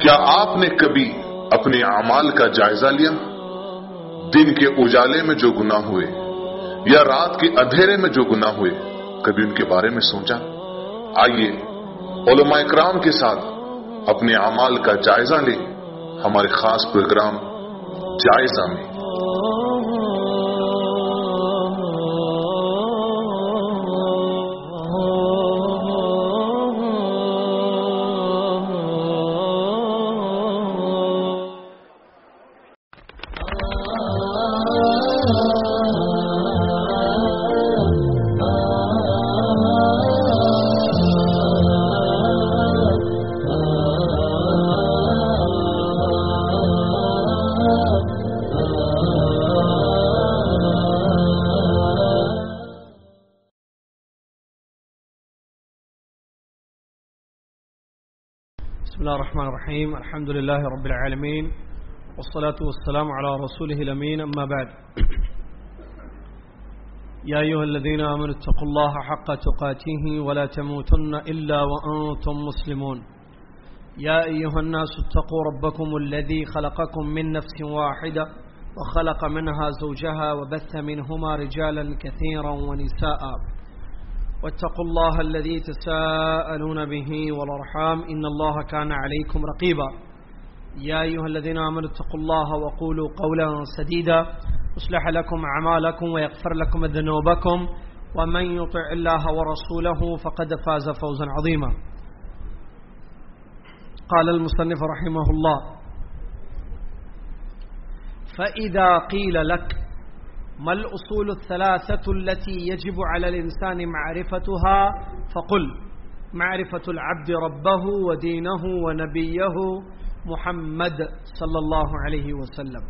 کیا آپ نے کبھی اپنے اعمال کا جائزہ لیا؟ دن کے اجالے میں جو گنا ہوئے یا رات کے اندھیرے میں جو گنا ہوئے، کبھی ان کے بارے میں سوچا؟ آئیے، علماء اکرام کے ساتھ اپنے اعمال کا جائزہ لیں، ہمارے خاص پروگرام جائزہ میں۔ الله الرحيم، الحمد لله رب العالمين، والصلاة والسلام على رسوله الأمين، أما بعد. يا أيها الذين آمنوا، اتقوا الله حق تقاته ولا تموتن إلا وأنتم مسلمون. يا أيها الناس، اتقوا ربكم الذي خلقكم من نفس واحدة وخلق منها زوجها وبث منهما رجالا كثيرا ونساء. واتقوا الله الذي تساءلون به والأرحام إن الله كان عليكم رقيبا. يا أيها الذين آمنوا اتقوا الله وقولوا قولا سديدا. يصلح لكم أعمالكم ويغفر لكم ذنوبكم. ومن يطع الله ورسوله فقد فاز فوزا عظيما. قال المصنف رحمه الله فإذا قيل لك ما الأصول الثلاثة التي يجب على الإنسان معرفتها؟ فقل، معرفة العبد ربه ودينه ونبيه محمد صلى الله عليه وسلم.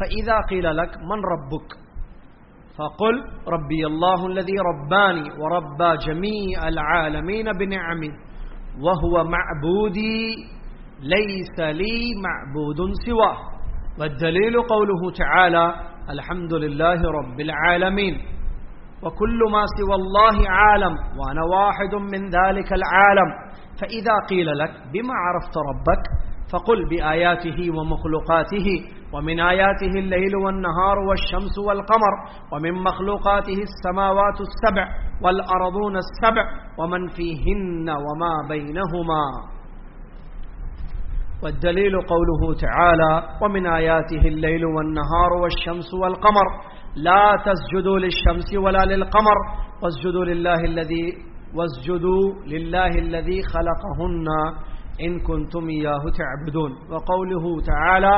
فإذا قيل لك من ربك؟ فقل، ربي الله الذي رباني وربى جميع العالمين بنعمه، وهو معبودي ليس لي معبود سواه. والدليل قوله تعالى الحمد لله رب العالمين وكل ما سوى الله عالم وأنا واحد من ذلك العالم فإذا قيل لك بما عرفت ربك فقل بآياته ومخلوقاته ومن آياته الليل والنهار والشمس والقمر ومن مخلوقاته السماوات السبع والأرضون السبع ومن فيهن وما بينهما والدليل قوله تعالى ومن آياته الليل والنهار والشمس والقمر لا تسجدوا للشمس ولا للقمر واسجدوا لله الذي واسجدوا لله الذي خلقهن إن كنتم إياه تعبدون. وقوله تعالى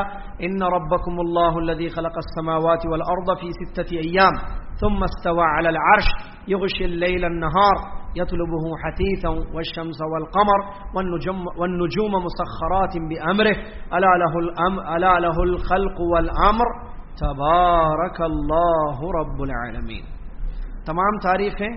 إن ربكم الله الذي خلق السماوات والأرض في ستة أيام ثم استوى على العرش يغشي الليل النهار يطلبه حثيثا والشمس والقمر والنجوم, والنجوم مسخرات بأمره ألا له, الأم ألا له الخلق والأمر تبارك الله رب العالمين تمام تعریفیں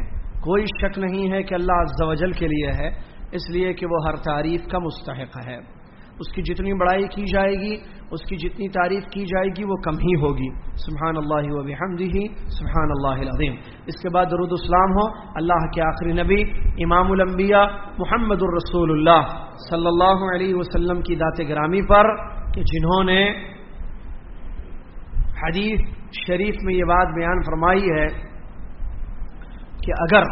کوئی شک نہیں ہے کہ اللہ عز و جل کے لیے ہے. اس لیے کہ وہ ہر تعریف کا مستحق ہے۔ اس کی جتنی بڑائی کی جائے گی، اس کی جتنی تعریف کی جائے گی، وہ کم ہی ہوگی۔ سبحان اللہ و بحمدہ سبحان اللہ العظیم۔ اس کے بعد درود اسلام ہو۔ اللہ کے آخری نبی، امام الانبیاء محمد الرسول اللہ صلی اللہ علیہ وسلم کی ذات گرامی پر کہ جنہوں نے حدیث شریف میں یہ بات بیان فرمائی ہے کہ اگر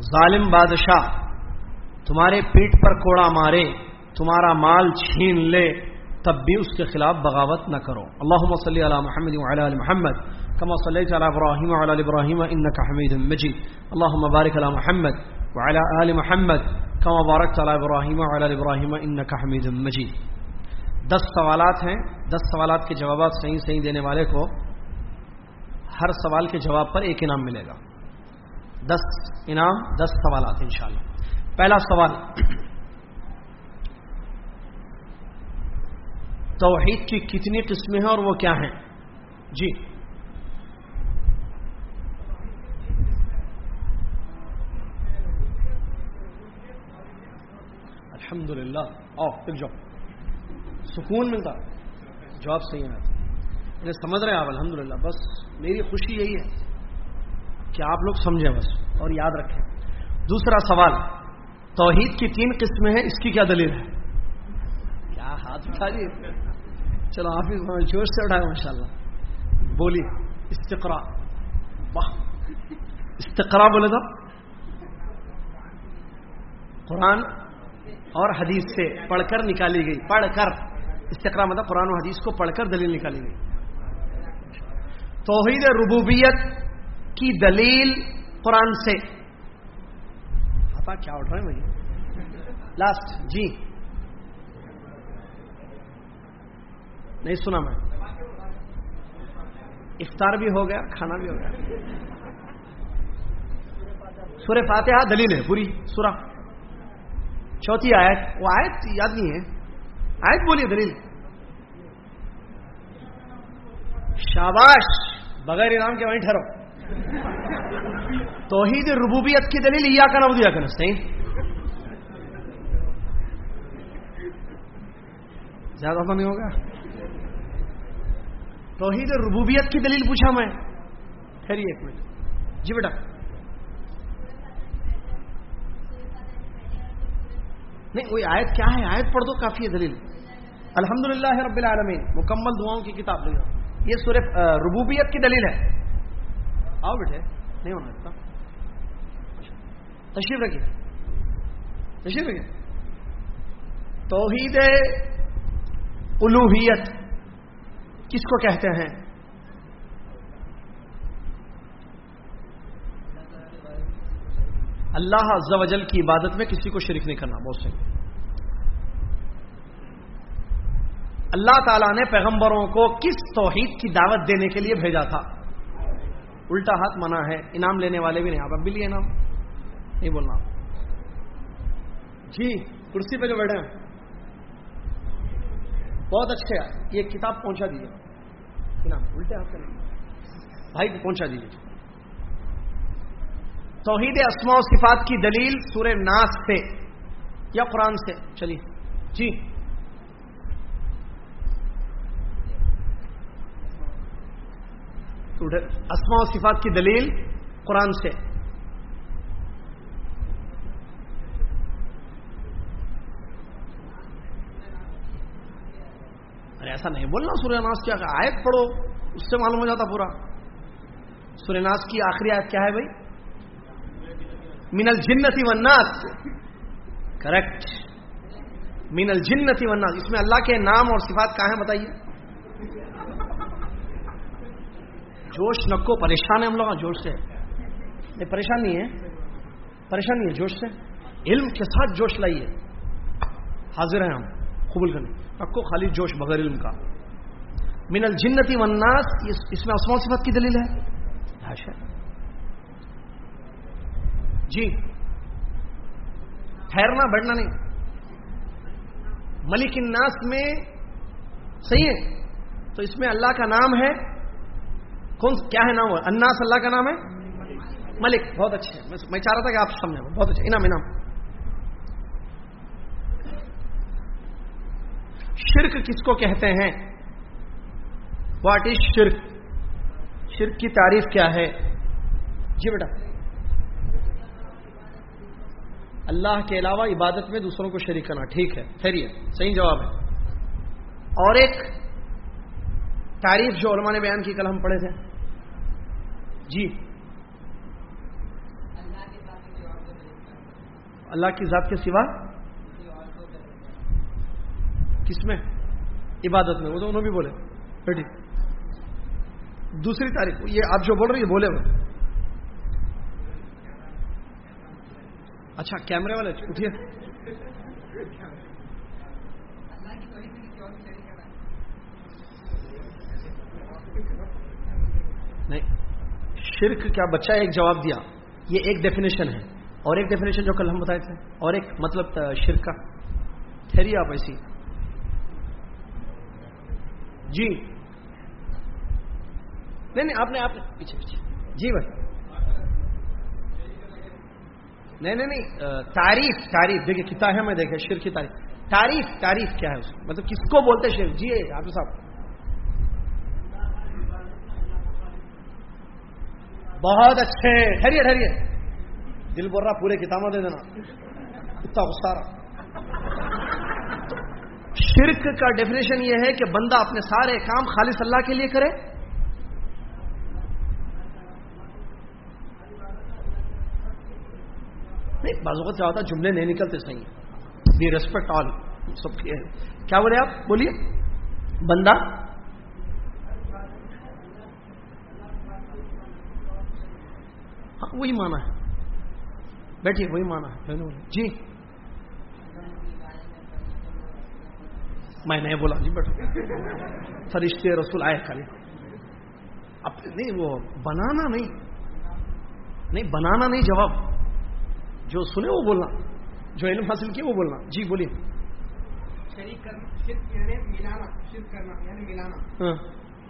ظالم بادشاہ تمہارے پیٹ پر کوڑا مارے، تمہارا مال چھین لے، تب بھی اس کے خلاف بغاوت نہ کرو۔ اللہ صلی علی محمد وعلی علی محمد، کما صلی علی ابراہیم وعلی ابراہیم انک حمید مجید۔ اللہ مبارک علی محمد وعلی آل محمد، کما بارک علی ابراہیم وعلی ابراہیم انک حمید مجید۔ دس سوالات ہیں۔ دس سوالات کے جوابات صحیح صحیح دینے والے کو ہر سوال کے جواب پر ایک انعام ملے گا۔ دس انعام، دس سوالات انشاءاللہ۔ پہلا سوال۔ توحید کی کتنی قسمیں ہیں اور وہ کیا ہیں؟ جی۔ الحمد للہ آؤ، پھر جاؤ۔ سکون ملتا۔ جواب صحیح ہے۔ انہیں سمجھ رہے ہیں آپ۔ الحمد للہ بس میری خوشی یہی ہے کہ آپ لوگ سمجھیں بس اور یاد رکھیں۔ دوسرا سوال۔ توحید کی تین قسمیں ہیں، اس کی کیا دلیل ہے؟ کیا جی؟ چلو آپ ہی جوش سے اٹھائے ماشاء اللہ۔ بولی استقرا واہ۔ استقرا بولے تو؟ قرآن اور حدیث سے پڑھ کر نکالی گئی۔ پڑھ کر۔ استقرا مطلب قرآن و حدیث کو پڑھ کر دلیل نکالی گئی۔ توحید ربوبیت کی دلیل قرآن سے۔ کیا اٹھ رہے ہیں مجھے؟ لاسٹ جی۔ نہیں سنا میں۔ افطار بھی ہو گیا، کھانا بھی ہو گیا۔ سورہ فاتحہ دلیل ہے، پوری سورہ۔ چوتھی آیت، وہ آیت یاد نہیں ہے۔ آیت بولیے دلیل۔ شاباش، بغیر انعام کے وہیں ٹھہرو۔ توحید ربوبیت کی دلیل یا کا نبودیا کرنا صحیح؟ زیادہ تو نہیں ہوگا۔ توحید ربوبیت کی دلیل پوچھا میں۔ ٹھہریے ایک منٹ۔ جی بیٹا۔ نہیں وہی آیت کیا ہے؟ آیت پڑھ دو، کافی ہے دلیل۔ الحمد للہ رب العالمین، مکمل دعاؤں کی کتاب لے یہ سورہ ربوبیت کی دلیل ہے۔ آؤ بیٹھے نہیں ہونا تشریف رکھیے۔ تشریف رکھیے۔ توحید الوحیت کس کو کہتے ہیں؟ اللہ عز و جل کی عبادت میں کسی کو شریک نہیں کرنا، بہت صحیح۔ اللہ تعالیٰ نے پیغمبروں کو کس توحید کی دعوت دینے کے لیے بھیجا تھا؟ الٹا ہاتھ منع ہے، انعام لینے والے بھی نہیں، آپ اب بھی لیے انعام۔ نہیں بولنا۔ جی کرسی پہ جو بیٹھے ہیں۔ بہت اچھے یہ کتاب پہنچا دیجیے انعام الٹے ہاتھ کریں بھائی کو پہنچا دیجیے توحید اسماء و صفات کی دلیل سورہ ناس سے یا قرآن سے۔ چلیے۔ جی۔ اسماء و صفات کی دلیل قرآن سے۔ ارے ایسا نہیں بولنا، سورہ ناس کیا آیت پڑھو، اس سے معلوم ہو جاتا پورا۔ سورہ ناس کی آخری آیت کیا ہے بھائی؟ من الجنتی والناس کریکٹ من الجنتی والناس اس میں اللہ کے نام اور صفات کہاں ہیں بتائیے؟ جوش نکو، پریشان ہے ہم لوگ جوش سے۔ نہیں، پریشان نہیں ہے پریشان نہیں ہے جوش سے۔ علم کے ساتھ جوش لائیے۔ حاضر ہیں ہم۔ قبول کرنے نکو خالی جوش بغیر علم کا۔ من الجنتی والناس، اس میں عثمان صفات کی دلیل ہے۔ جی۔ ٹھہرنا بڑھنا نہیں۔ ملک الناس میں صحیح ہے۔ تو اس میں اللہ کا نام ہے۔ کون، کیا ہے نام؟ اناس اللہ کا نام ہے؟ ملک۔ بہت اچھے میں چاہ رہا تھا کہ آپ سمجھیں بہت اچھا۔ انعام انعام۔ شرک کس کو کہتے ہیں؟ واٹ از شرک شرک کی تعریف کیا ہے؟ جی بیٹا۔ اللہ کے علاوہ عبادت میں دوسروں کو شریک کرنا، ٹھیک ہے خیریے صحیح جواب ہے۔ اور ایک تعریف جو علماء نے بیان کی، کل ہم پڑھے تھے۔ جی۔ اللہ کی ذات کے سوا کس میں؟ عبادت میں۔ وہ تو انہوں بھی بولے۔ بیٹھی۔ دوسری تاریخ۔ یہ آپ جو بول رہے ہیں، بولے وہ۔ اچھا کیمرے والے، اٹھیے۔ نہیں۔ شرک کیا بچہ ایک جواب دیا۔ یہ ایک ڈیفینیشن ہے۔ اور ایک ڈیفینیشن جو کل ہم بتائے تھے۔ اور ایک مطلب شرک کا۔ ٹھہریے آپ ایسی۔ جی۔ نہیں نہیں، آپ نے آپ نے پیچھے پیچھے۔ جی بھائی نہیں نہیں نہیں تعریف تعریف۔ دیکھیے کتاب ہے میں دیکھے شیر کی تعریف۔ تعریف تعریف کیا ہے اس میں؟ مطلب کس کو بولتے شیر جی حافظ صاحب۔ بہت اچھے۔ ٹھہریے ٹھہریے دل بول رہا، پورے کتابیں دے دینا۔ اتنا غصہ رہا۔ شرک کا ڈیفینیشن یہ ہے کہ بندہ اپنے سارے کام خالص اللہ کے لیے کرے۔ نہیں، بعض اوقات کیا ہوتا جملے نہیں نکلتے صحیح۔ بی ریسپیکٹ آل سب کیا بولے آپ؟ بولیے۔ بندہ۔ ہاں وہی مانا ہے۔ بیٹھیے، وہی مانا ہے۔ جی۔ میں نہیں بولا جی بیٹھو. فرشتے رسول آئے خالی اب نہیں وہ بنانا نہیں۔ نہیں بنانا نہیں جواب۔ جو سنے وہ بولنا۔ جو علم حاصل کیا وہ بولنا۔ جی بولیے۔ یعنی ملانا کرنا یعنی ملانا۔ ہاں۔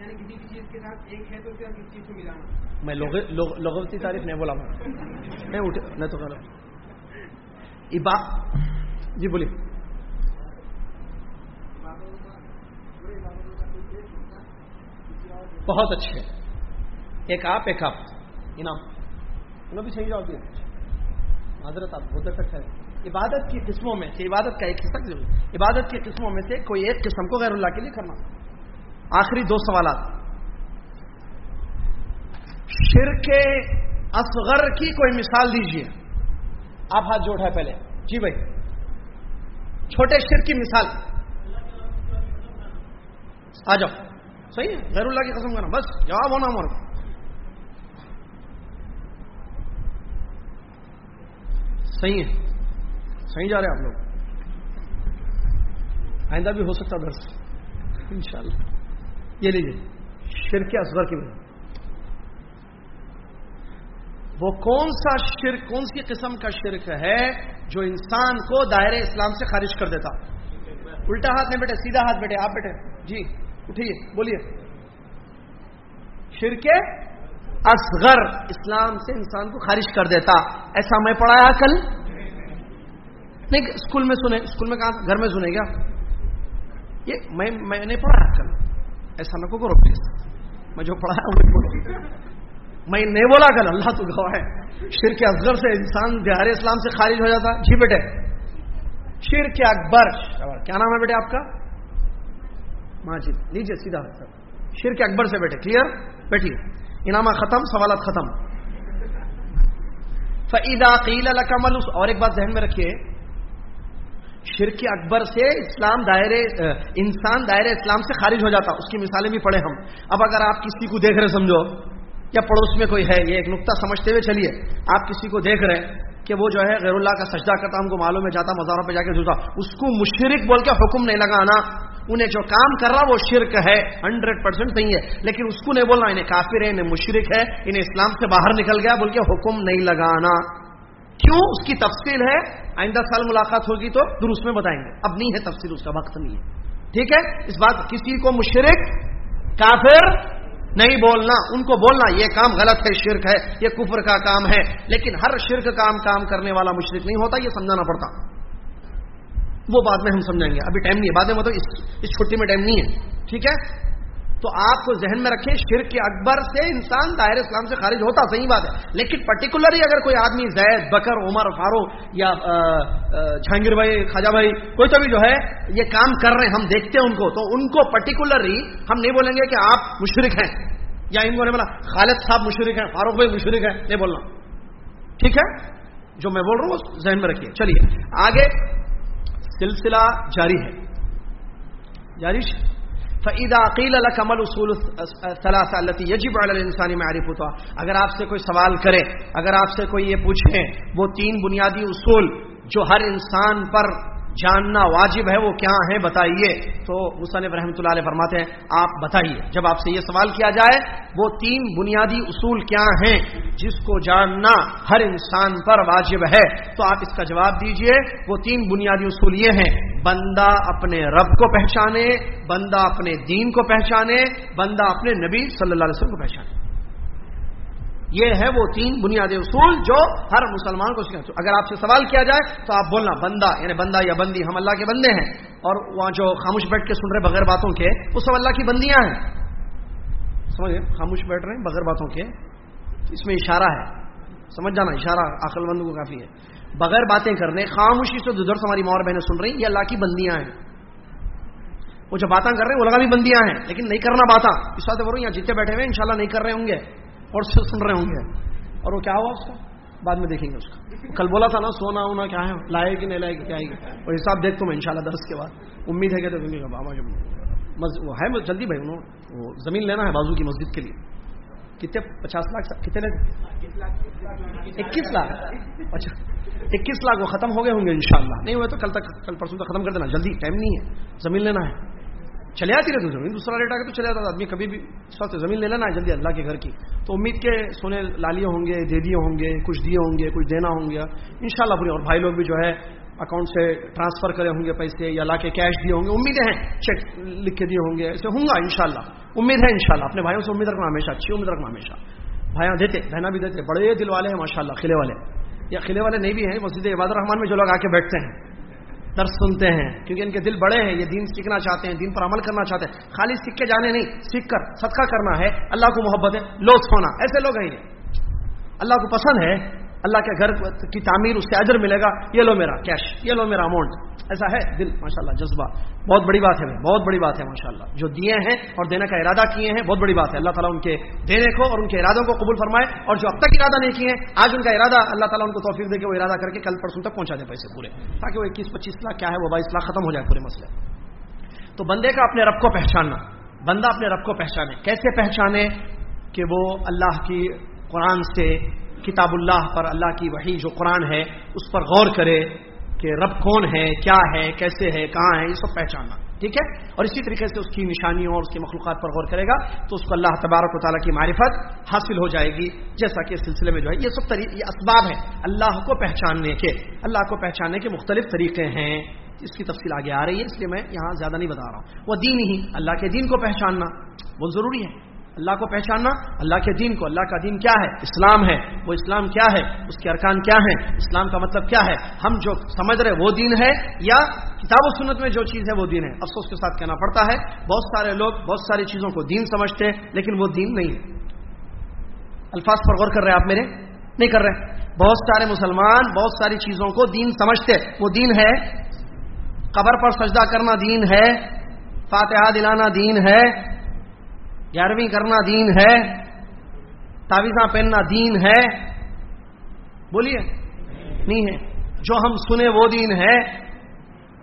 یعنی کسی بھی چیز کے ساتھ ایک ہے تو کسی چیز کو ملانا۔ میں لغوتی تعریف نہیں بولا۔ میں اٹھے میں تو کرا جی بولیے۔ بہت اچھے ایک آپ ایک آپ۔ انعام۔ انہوں بھی صحیح جواب دیا۔ معذرت آپ بہت افیکٹ ہے عبادت کی قسموں میں سے، عبادت کا ایک حصہ عبادت کی قسموں میں سے کوئی ایک قسم کو غیر اللہ کے لیے کرنا آخری دو سوالات۔ شرک اصغر کی کوئی مثال دیجیے آپ ہاتھ جوڑ ہے پہلے۔ جی بھائی۔ چھوٹے شرک کی مثال۔ آ جاؤ۔ صحیح ہے غیر اللہ کی قسم کرنا بس جواب ہونا ہمارا۔ صحیح ہے، صحیح جا رہے آپ لوگ۔ آئندہ بھی ہو سکتا درس۔ ان شاء اللہ یہ لیجیے شرک اصغر کی وجہ وہ کون سا شرک، کون سی قسم کا شرک ہے جو انسان کو دائرے اسلام سے خارج کر دیتا؟ الٹا ہاتھ میں بیٹھے، سیدھا ہاتھ بیٹھے، آپ بیٹھے۔ جی۔ اٹھیے، بولیے۔ شرک اصغر، اسلام سے انسان کو خارج کر دیتا۔ ایسا میں پڑھایا کل؟ نہیں، اسکول میں سنے، اسکول میں کہا گھر میں سنے گا یہ میں میں نے پڑھایا کل۔ ایسا نہ کرو پلیز میں جو پڑھایا، وہ بولو میں نہیں بولا کل، اللہ تو گواہ ہے۔ شرک اصغر سے انسان بہار اسلام سے خارج ہو جاتا۔ جی بیٹے، شرک اکبر۔ کیا نام ہے بیٹے آپ کا؟ ماجد لیجیے سیدھا شرک اکبر سے بیٹھے کلیئر بیٹھیے۔ انعامہ ختم، سوالات ختم۔ فعیدہ قیل الکمل اور ایک بات ذہن میں رکھیے۔ شرک اکبر سے اسلام دائرے انسان دائرے اسلام سے خارج ہو جاتا۔ اس کی مثالیں بھی پڑھے ہم۔ اب اگر آپ کسی کو دیکھ رہے سمجھو۔ یا پڑوس میں کوئی ہے، یہ ایک نقطہ سمجھتے ہوئے چلیے۔ آپ کسی کو دیکھ رہے کہ وہ جو ہے غیر اللہ کا سجدہ کرتا، ہم کو معلوم ہے، جاتا، مزاروں پہ جا کے جھوٹا اس کو مشرق بول کے حکم نہیں لگانا۔ انہیں جو کام کر رہا وہ شرک ہے۔ ہنڈریڈ پرسینٹ نہیں ہے۔ لیکن اس کو نہیں بولنا، انہیں کافر ہے، انہیں مشرق ہے، انہیں اسلام سے باہر نکل گیا، بول کے حکم نہیں لگانا۔ کیوں؟ اس کی تفصیل ہے۔ آئندہ سال ملاقات ہوگی تو درست میں بتائیں گے۔ اب نہیں ہے تفصیل، اس کا وقت نہیں ہے۔ ٹھیک ہے؟ اس بات کسی کو مشرق کافر نہیں بولنا۔ ان کو بولنا، یہ کام غلط ہے، شرک ہے، یہ کفر کا کام ہے۔ لیکن ہر شرک کام کام کرنے والا مشرق نہیں ہوتا، یہ سمجھانا پڑتا۔ وہ بعد میں ہم سمجھائیں گے۔ ابھی ٹائم نہیں ہے۔ بعد میں مطلب اس چھٹی میں ٹائم نہیں ہے۔ ٹھیک ہے؟ تو آپ کو ذہن میں رکھیں، شرک اکبر سے انسان دائر اسلام سے خارج ہوتا، صحیح بات ہے۔ لیکن پرٹیکولرلی اگر کوئی آدمی زید، بکر، عمر، فاروق یا جہانگیر بھائی، خواجہ بھائی، کوئی تو بھی جو ہے، یہ کام کر رہے ہیں، ہم دیکھتے ہیں ان کو، تو ان کو پرٹیکولرلی ہم نہیں بولیں گے کہ آپ مشرق ہیں یا ان کو نہیں بولا، خالد صاحب مشرق ہیں، فاروق بھائی مشرق ہیں، نہیں بولنا۔ ٹھیک ہے؟ جو میں بول رہا ہوں ذہن میں رکھیے۔ چلیے، آگے سلسلہ جاری ہے۔ جاری فعید عقیل الکمل اصول صلاح التی یجب انسانی میں معرف ہوتا اگر آپ سے کوئی سوال کرے، اگر آپ سے کوئی یہ پوچھیں وہ تین بنیادی اصول جو ہر انسان پر جاننا واجب ہے وہ کیا ہے بتائیے۔ تو مصنف رحمۃ اللہ علیہ فرماتے ہیں، آپ بتائیے، جب آپ سے یہ سوال کیا جائے، وہ تین بنیادی اصول کیا ہیں جس کو جاننا ہر انسان پر واجب ہے؟ تو آپ اس کا جواب دیجیے۔ وہ تین بنیادی اصول یہ ہیں، بندہ اپنے رب کو پہچانے، بندہ اپنے دین کو پہچانے، بندہ اپنے نبی صلی اللہ علیہ وسلم کو پہچانے۔ یہ ہے وہ تین بنیادی اصول جو ہر مسلمان کو اگر آپ سے سوال کیا جائے تو آپ بولنا بندہ یعنی بندہ یا بندی، ہم اللہ کے بندے ہیں۔ اور وہاں جو خاموش بیٹھ کے سن رہے بغیر باتوں کے، وہ سب اللہ کی بندیاں ہیں۔ سمجھ خاموش بیٹھ رہے ہیں بغیر باتوں کے۔ اس میں اشارہ ہے۔ سمجھ جانا، اشارہ عقل مند کو کافی ہے۔ بغیر باتیں کرنے، خاموشی سے ادھر سے ہماری مور بہنیں سن رہی یہ اللہ کی بندیاں ہیں۔ وہ جو باتیں کر رہے ہیں، وہ لگا بھی بندیاں ہیں۔ لیکن نہیں کرنا باتیں اس واسطے بولوں یہاں جتنے بیٹھے ہوئے ان شاء اللہ نہیں کر رہے ہوں گے۔ اور سن رہے ہوں گے۔ اور وہ کیا ہوا اس کا؟ بعد میں دیکھیں گے اس کا۔ کل بولا تھا نا، سونا ہونا کیا ہے؟ لائے گی، نہیں لائے گی، کیا آئے گی اور حساب دیکھ تو میں ان شاء اللہ درس کے بعد۔ امید ہے کہ تو بابا جب۔ وہ ہے جلدی بھائی، انہوں وہ زمین لینا ہے بازو کی مسجد کے لیے۔ کتنے پچاس لاکھ کتنے اکیس لاکھ۔ اچھا اکیس لاکھ وہ ختم ہو گئے ہوں گے انشاءاللہ۔ نہیں ہوئے تو کل تک کل پرسوں تک ختم کر دینا۔ جلدی، ٹائم نہیں ہے۔ زمین لینا ہے۔ چلے آتی رہتی زمین دوسرا ریٹ آ کے تو چلے جاتا تھا۔ آدمی کبھی بھی سوچتے زمین لے لینا ہے جلدی اللہ کے گھر کی۔ تو امید کے سونے لالیے ہوں گے، دے دیے ہوں گے، کچھ دیے ہوں گے، کچھ دینا ہوں گے ان شاء اللہ پوری۔ اور بھائی لوگ بھی جو ہے اکاؤنٹ سے ٹرانسفر کرے ہوں گے پیسے یا لا کے کیش دیے ہوں گے، امیدیں ہیں۔ چیک لکھ کے دیے ہوں گے۔ ایسے ہوں گا ان شاء اللہ امید ہے ان شاء اللہ اپنے بھائیوں سے امید رکھنا ہمیشہ، اچھی امید رکھنا ہمیشہ۔ بھائیاں دیتے بہنا بھی دیتے، بڑے دل والے ہیں ماشاء اللہ قلعے والے۔ یا قلعے والے نہیں بھی ہیں، مسجد عباد الرحمان میں جو لوگ آ کے بیٹھتے ہیں۔ درس سنتے ہیں، کیونکہ ان کے دل بڑے ہیں، یہ دین سیکھنا چاہتے ہیں، دین پر عمل کرنا چاہتے ہیں۔ خالی سیکھ کے جانے نہیں، سیکھ کر صدقہ کرنا ہے۔ اللہ کو محبت ہے لوس ہونا، ایسے لوگ ہیں یہ۔ اللہ کو پسند ہے اللہ کے گھر کی تعمیر، اس سے اجر ملے گا، یہ لو میرا کیش یہ لو میرا اماؤنٹ ایسا ہے؟ دل ماشاء اللہ جذبہ۔ بہت بڑی بات ہے بہت بڑی بات ہے ماشاء اللہ جو دیے ہیں اور دینے کا ارادہ کیے ہیں، بہت بڑی بات ہے۔ اللہ تعالیٰ ان کے دینے کو اور ان کے ارادوں کو قبول فرمائے اور جو اب تک ارادہ نہیں کیے ہیں آج ان کا ارادہ، اللہ تعالیٰ ان کو توفیق دے کے وہ ارادہ کر کے کل پرسوں تک پہنچا دے پیسے پورے۔ تاکہ وہ اکیس، پچیس لاکھ کیا ہے، وہ بائیس لاکھ ختم ہو جائے پورے مسئلے۔ تو بندے کا اپنے رب کو پہچاننا۔ بندہ اپنے رب کو پہچانے۔ کیسے پہچانے؟ کہ وہ اللہ کی قرآن سے کتاب اللہ پر اللہ کی وحی جو قرآن ہے، اس پر غور کرے کہ رب کون ہے، کیا ہے، کیسے ہے، کہاں ہے، یہ سب پہچاننا، ٹھیک ہے؟ اور اسی طریقے سے اس کی نشانیوں اور اس کی مخلوقات پر غور کرے گا تو اس کو اللہ تبارک و تعالیٰ کی معرفت حاصل ہو جائے گی، جیسا کہ اس سلسلے میں جو ہے، یہ سب یہ اسباب ہے اللہ کو پہچاننے کے، اللہ کو پہچاننے کے مختلف طریقے ہیں۔ اس کی تفصیل آگے آ رہی ہے، اس لیے میں یہاں زیادہ نہیں بتا رہا ہوں۔ وہ دین ہی، اللہ کے دین کو پہچاننا بہت ضروری ہے۔ اللہ کو پہچاننا، اللہ کے دین کو، اللہ کا دین کیا ہے؟ اسلام ہے۔ وہ اسلام کیا ہے؟ اس کے ارکان کیا ہیں؟ اسلام کا مطلب کیا ہے؟ ہم جو سمجھ رہے وہ دین ہے یا کتاب و سنت میں جو چیز ہے وہ دین ہے؟ افسوس کے ساتھ کہنا پڑتا ہے۔ بہت سارے لوگ بہت ساری چیزوں کو دین سمجھتے ہیں، لیکن وہ دین نہیں ہے۔ الفاظ پر غور کر رہے آپ میرے؟ نہیں کر رہے۔ بہت سارے مسلمان بہت ساری چیزوں کو دین سمجھتے وہ دین ہے۔ قبر پر سجدہ کرنا دین ہے۔ فاتحہ دلانا دین ہے۔ گیارہویں کرنا دین ہے تعویذہ پہننا دین ہے۔ بولیے، نہیں ہے۔ جو ہم سنے وہ دین ہے۔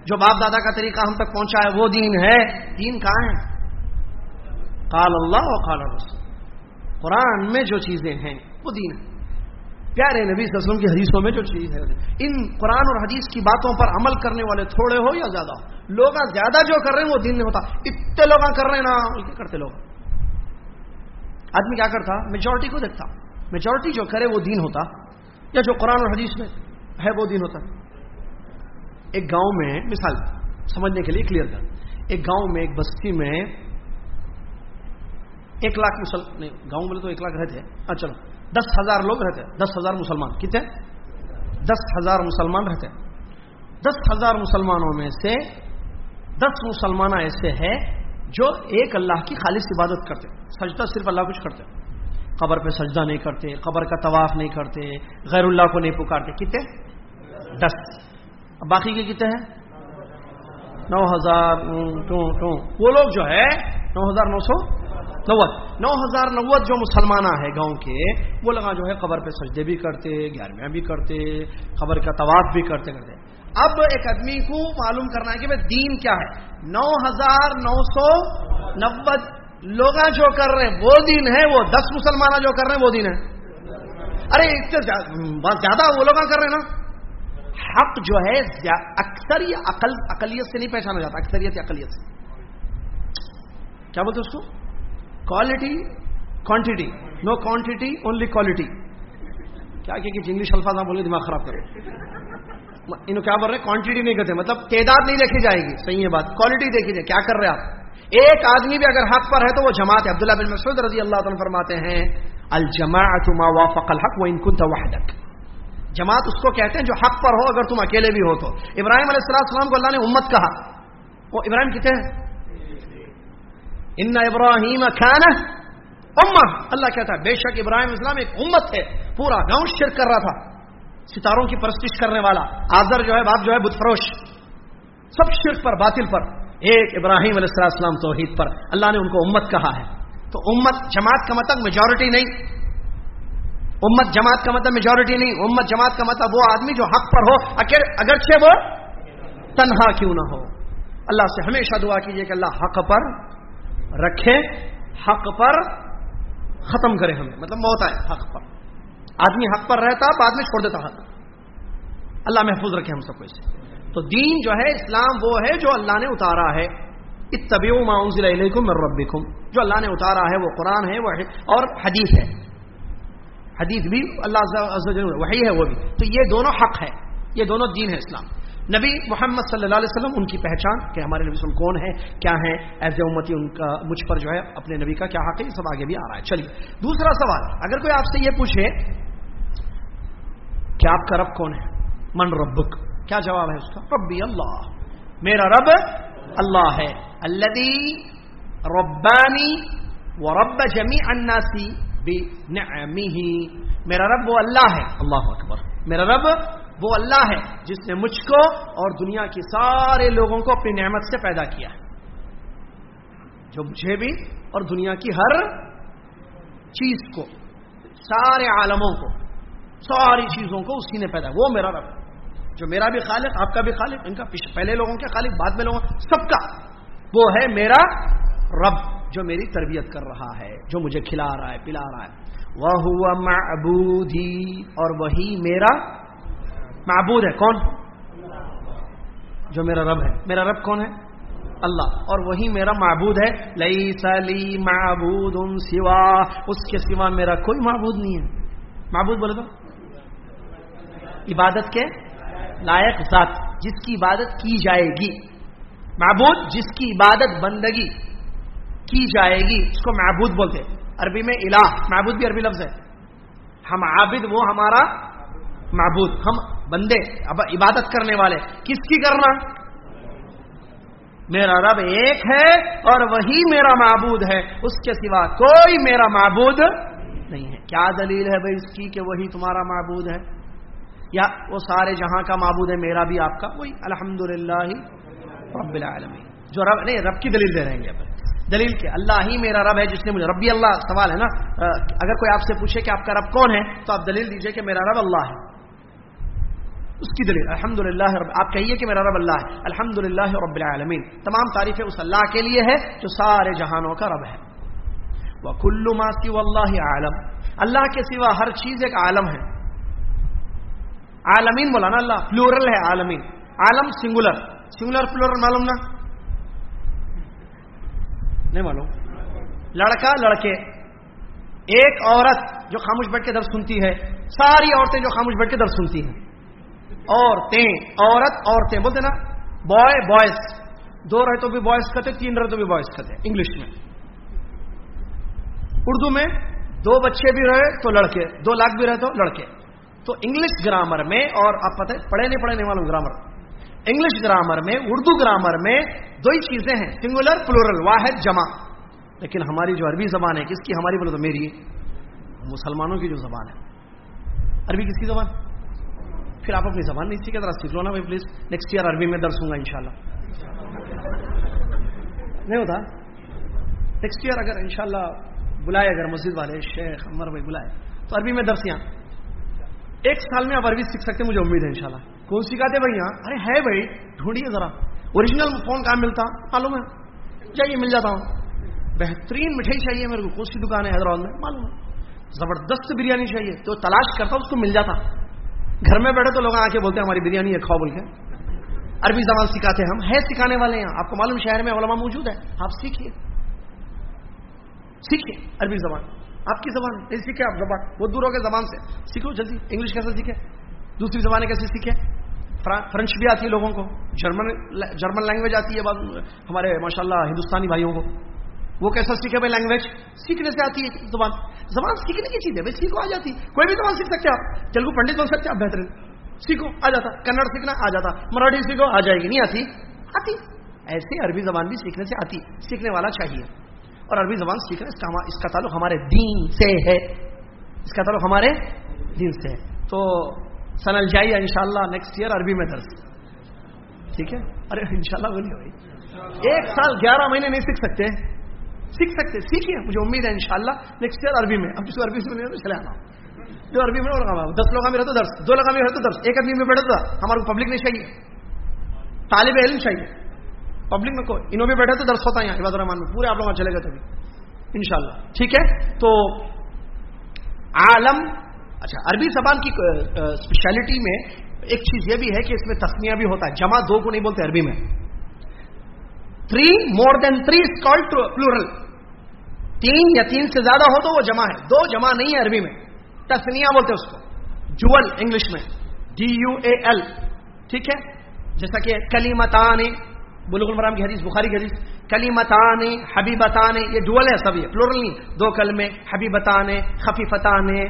جو باپ دادا کا طریقہ ہم تک پہنچا ہے وہ دین ہے۔ دین کہاں ہے؟ قال اللہ اور قال رسول۔ قرآن میں جو چیزیں ہیں وہ دین ہے پیارے نبی صلی اللہ علیہ وسلم کی حدیثوں میں جو چیز ہے۔ ان قرآن اور حدیث کی باتوں پر عمل کرنے والے تھوڑے ہو یا زیادہ ہو؟ لوگ زیادہ جو کر رہے ہیں وہ دین نہیں ہوتا۔ اتنے لوگ کر رہے ہیں نا کرتے لوگ؟ آدمی کیا کرتا؟ میجورٹی کو دیکھتا۔ میجورٹی جو کرے وہ دین ہوتا۔ یا جو قرآن اور حدیث میں ہے وہ دین ہوتا۔ ایک گاؤں میں، مثال سمجھنے کے لیے کلیئر کر۔ ایک گاؤں میں، ایک بستی میں ایک لاکھ مسل، نہیں، گاؤں میں تو ایک لاکھ رہتے۔ ہاں چلو۔ دس ہزار لوگ رہتے۔ دس ہزار مسلمان۔ کتنے؟ دس ہزار مسلمان رہتے۔ دس ہزار مسلمانوں میں سے دس مسلمان ایسے ہیں جو ایک اللہ کی خالص عبادت کرتے، سجدہ صرف اللہ کچھ کرتے۔ قبر پہ سجدہ نہیں کرتے، قبر کا طواف نہیں کرتے، غیر اللہ کو نہیں پکارتے۔ کتنے؟ دس۔ باقی کے کتنے ہیں؟ نو ہزار وہ لوگ جو ہے، نو ہزار نو سو نوت نو ہزار نوت جو مسلمان ہے گاؤں کے، وہ لگا جو ہے قبر پہ سجدے بھی کرتے، گیارہویں بھی کرتے، قبر کا طواف بھی کرتے کرتے۔ اب ایک آدمی کو معلوم کرنا ہے کہ بھائی دین کیا ہے۔ نو ہزار نو سو نبے لوگ جو کر رہے ہیں وہ دین ہے، وہ دس مسلمان جو کر رہے ہیں وہ دین ہے۔ ارے بہت زیادہ وہ لوگ کر رہے ہیں نا۔ حق جو ہے اکثر یہ عقل اقلیت سے نہیں پہچانا جاتا، اکثریت اقلیت سے۔ کیا بولتے اس کو؟ Quality quantity no quantity only quality کیا کہ انگلش الفاظ بولے دماغ خراب کرے انہوں کیا بول رہے ہیں؟ کوانٹٹی نہیں کرتے مطلب تعداد نہیں دیکھی جائے گی. صحیح ہے بات. کوالٹی دیکھی جائے. کیا کر رہے آپ؟ ایک آدمی بھی اگر حق پر ہے تو وہ جماعت ہے عبداللہ بن مسعود رضی اللہ تعالیٰ فرماتے ہیں الجماعت ما وافق الحق و ان كنت وحدك جماعت اس کو کہتے ہیں جو حق پر ہو اگر تم اکیلے بھی ہو تو. ابراہیم علیہ السلام کو اللہ نے امت کہا. وہ ابراہیم کتنے ہیں؟ ان ابراہیم کان امہ اللہ کہتا ہے بے شک ابراہیم اسلام ایک امت ہے پورا گاؤں شرک کر رہا تھا ستاروں کی پرستش کرنے والا آزر جو ہے باپ جو ہے بت فروش سب شرک پر باطل پر ایک ابراہیم علیہ السلام توحید پر اللہ نے ان کو امت کہا ہے تو امت جماعت کا مطلب میجورٹی نہیں امت جماعت کا مطلب میجورٹی نہیں امت جماعت کا مطلب وہ آدمی جو حق پر ہو اگرچہ وہ تنہا کیوں نہ ہو اللہ سے ہمیشہ دعا کیجیے کہ اللہ حق پر رکھے حق پر ختم کرے ہمیں مطلب موت آئے حق پر۔ آدمی حق پر رہتا، بعد میں چھوڑ دیتا حق۔ اللہ محفوظ رکھے ہم سب کو اسے تو دین جو ہے، اسلام وہ ہے جو اللہ نے اتارا ہے۔ اتبعوا ما انزل الیکم ربکم۔ جو اللہ نے اتارا ہے، وہ قرآن ہے، وہ اور حدیث ہے۔ حدیث بھی اللہ عز و جل وحی ہے، وہ بھی۔ تو یہ دونوں حق ہے۔ یہ دونوں دین ہے اسلام۔ نبی محمد صلی اللہ علیہ وسلم، ان کی پہچان کہ ہمارے نبی وسلم کون ہے کیا ہے ایز امتی ان کا، مجھ پر جو ہے اپنے نبی کا کیا حق ہے، یہ سب آگے بھی آ رہا ہے۔ چلیے، دوسرا سوال، اگر کوئی آپ سے یہ پوچھے کہ آپ کا رب کون ہے؟ من ربک۔ کیا جواب ہے اس کا؟ ربی اللہ۔ میرا رب اللہ ہے۔ اللہ ربانی و رب جمی اناسی میرا رب وہ اللہ ہے۔ اللہ اکبر۔ میرا رب وہ اللہ ہے جس نے مجھ کو اور دنیا کے سارے لوگوں کو اپنی نعمت سے پیدا کیا ہے۔ جو مجھے بھی اور دنیا کی ہر چیز کو، سارے عالموں کو، ساری چیزوں کو اسی نے پیدا، وہ میرا رب جو میرا بھی خالق، آپ کا بھی خالق، ان کا پہلے لوگوں کے خالق، بعد میں لوگوں، سب کا۔ وہ ہے میرا رب جو میری تربیت کر رہا ہے، جو مجھے کھلا رہا ہے، پلا رہا ہے۔ وہ ہوا معبودی اور وہی میرا معبود ہے کون؟ جو میرا رب ہے۔ میرا رب کون ہے؟ اللہ۔ اور وہی میرا معبود ہے۔ لئی سلی معبود سوا۔ اس کے سوا میرا کوئی معبود نہیں ہے۔ معبود بولے تو؟ عبادت کے لائق ذات۔ جس کی عبادت کی جائے گی۔ معبود جس کی عبادت بندگی کی جائے گی، اس کو معبود بولتے عربی میں الہ، معبود بھی عربی لفظ ہے۔ ہم عابد وہ ہمارا معبود، ہم بندے، اب عبادت کرنے والے، کس کی کرنا؟ میرا رب ایک ہے اور وہی میرا معبود ہے، اس کے سوا کوئی میرا معبود نہیں ہے۔ کیا دلیل ہے بھائی اس کی کہ وہی تمہارا معبود ہے؟ یا وہ سارے جہاں کا معبود ہے، میرا بھی آپ کا؟ وہی الحمد للہ رب العالمین۔ جو رب، نہیں، رب کی دلیل دے رہیں گے دلیل کے اللہ ہی میرا رب ہے، جس نے مجھے، ربی اللہ، سوال ہے نا، اگر کوئی آپ سے پوچھے کہ آپ کا رب کون ہے، تو آپ دلیل دیجیے کہ میرا رب اللہ ہے۔ اس کی دلیل الحمد للہ آپ کہیے کہ میرا رب اللہ ہے الحمد للہ رب العالمین. تمام تعریفیں اس اللہ کے لیے ہے جو سارے جہانوں کا رب ہے. وہ کلو ماسی اللہ عالم. اللہ کے سوا ہر چیز ایک عالم ہے. عالمین بولا نا اللہ فلورل ہے عالمین. عالم سنگولر سنگولر فلورل معلوم نا؟ نہیں معلوم. لڑکا لڑکے. ایک عورت جو خاموش بیٹھ کے در سنتی ہے. ساری عورتیں جو خاموش بیٹھ کے در سنتی ہیں. عورتیں، عورت، عورتیں، بولتے نا بوائے بوائز دو رہے تو بھی بوائز کہتے تین رہے تو بھی بوائز کہتے انگلش میں۔ اردو میں دو بچے بھی رہے تو لڑکے، دو لاکھ بھی رہے تو لڑکے۔ تو انگلش گرامر میں، اور آپ پتہ پڑھے نہیں پڑھے نہیں معلوم گرامر انگلش گرامر میں، اردو گرامر میں دو ہی چیزیں ہیں سنگولر پلورل واحد، جمع۔ لیکن ہماری جو عربی زبان ہے، کس کی؟ ہماری بولے تو میری۔ مسلمانوں کی جو زبان ہے۔ عربی کس کی زبان؟ پھر آپ اپنی زبان نہیں سیکھے ذرا سیکھ لو نا بھائی پلیز نیکسٹ ایئر عربی میں درس ہوں گا انشاءاللہ۔ نہیں ہوتا؟ نیکسٹ ایئر اگر انشاءاللہ بلائے، اگر مسجد والے شیخ عمر بھائی بلائے، تو عربی میں درس یہاں۔ ایک سال میں آپ عربی سیکھ سکتے مجھے امید ہے انشاءاللہ۔ کون سکھاتے بھائی یہاں؟ ارے ہے بھائی، ڈھونڈیے ذرا۔ اوریجنل فون کہاں ملتا؟ معلوم ہے؟ چاہیے، مل جاتا ہوں۔ بہترین مٹھائی چاہیے میرے کو، کون سی دکان ہے حیدرآباد میں؟ معلوم ہے۔ زبردست بریانی چاہیے تو تلاش کرتا اس کو مل جاتا۔ گھر میں بیٹھے تو لوگ آ کے بولتے ہیں، ہماری بریانی ہے کھاؤ بول کے عربی زبان سکھاتے ہم، ہے سکھانے والے ہیں آپ کو معلوم شہر میں علماء موجود ہے آپ سیکھیے۔ سیکھیے عربی زبان۔ آپ کی زبان نہیں سیکھے آپ زبان۔ بہت دور ہو گئے زبان سے۔ سیکھو جلدی۔ انگلش کیسے سیکھے؟ دوسری زبانیں کیسے سیکھے؟ فرینچ بھی آتی ہے لوگوں کو۔ جرمن جرمن لینگویج آتی ہے ہمارے ماشاء اللہ ہندوستانی بھائیوں کو۔ وہ کیسا سیکھے بھائی لینگویج سیکھنے سے آتی ہے زبان۔ زبان سیکھنے کی چیز ہے بھائی، سیکھو، آ جاتی۔ کوئی بھی زبان سیکھ سکتے آپ۔ تیلگو پنڈت بن سکتے آپ بہترین۔ سیکھو، آ جاتا۔ کنڑ سیکھنا، آ جاتا۔ مراٹھی سیکھو، آ جائے گی، نہیں آتی۔ آتی۔ ایسے عربی زبان بھی سیکھنے سے آتی۔ سیکھنے والا چاہیے۔ اور عربی زبان سیکھنا اس کا اس کا تعلق ہمارے دین سے ہے۔ اس کا تعلق ہمارے دین سے ہے۔ تو سنل جائیے ان شاء اللہ نیکسٹ ایئر عربی میں درس۔ ٹھیک ہے؟ ارے ان شاء اللہ بولیے بھائی ایک سال گیارہ مہینے نہیں سیکھ سکتے۔ سیکھ سکتے سیکھیے مجھے امید ہے انشاءاللہ نیکسٹ ایئر عربی میں۔ اب جس عربی سے چلے آنا جو عربی میں لگا دس لوگ میں رہتا درس، دو لگا میں رہتا درس۔ ایک آدمی میں بیٹھا تھا ہمارے کو پبلک نہیں چاہیے۔ طالب علم چاہیے۔ پبلک میں کوئی انہوں میں بیٹھے تو درس ہوتا ہے یہاں عباد الرحمان میں۔ پورے آپ لوگ چلے گئے تبھی انشاءاللہ۔ ٹھیک ہے؟ تو عالم اچھا عربی زبان کی اسپیشلٹی میں ایک چیز یہ بھی ہے کہ اس میں تسمیہ بھی ہوتا ہے۔ جمع دو کو نہیں بولتے عربی میں۔ Three more than three plural تین یا تین سے زیادہ ہو تو وہ جمع ہے۔ دو جمع نہیں ہے عربی میں۔ تسنیا بولتے اس کو۔ جول انگلش میں۔ ڈی یو اے ایل ٹھیک ہے؟ جیسا کہ کلی متان بلغ المرام کی حدیث، بخاری کی حدیث۔ کلی متان حبیبتان، یہ ڈول ہے سب یہ۔ پلورل نہیں۔ دو کل میں حبیبتان، خفیفتان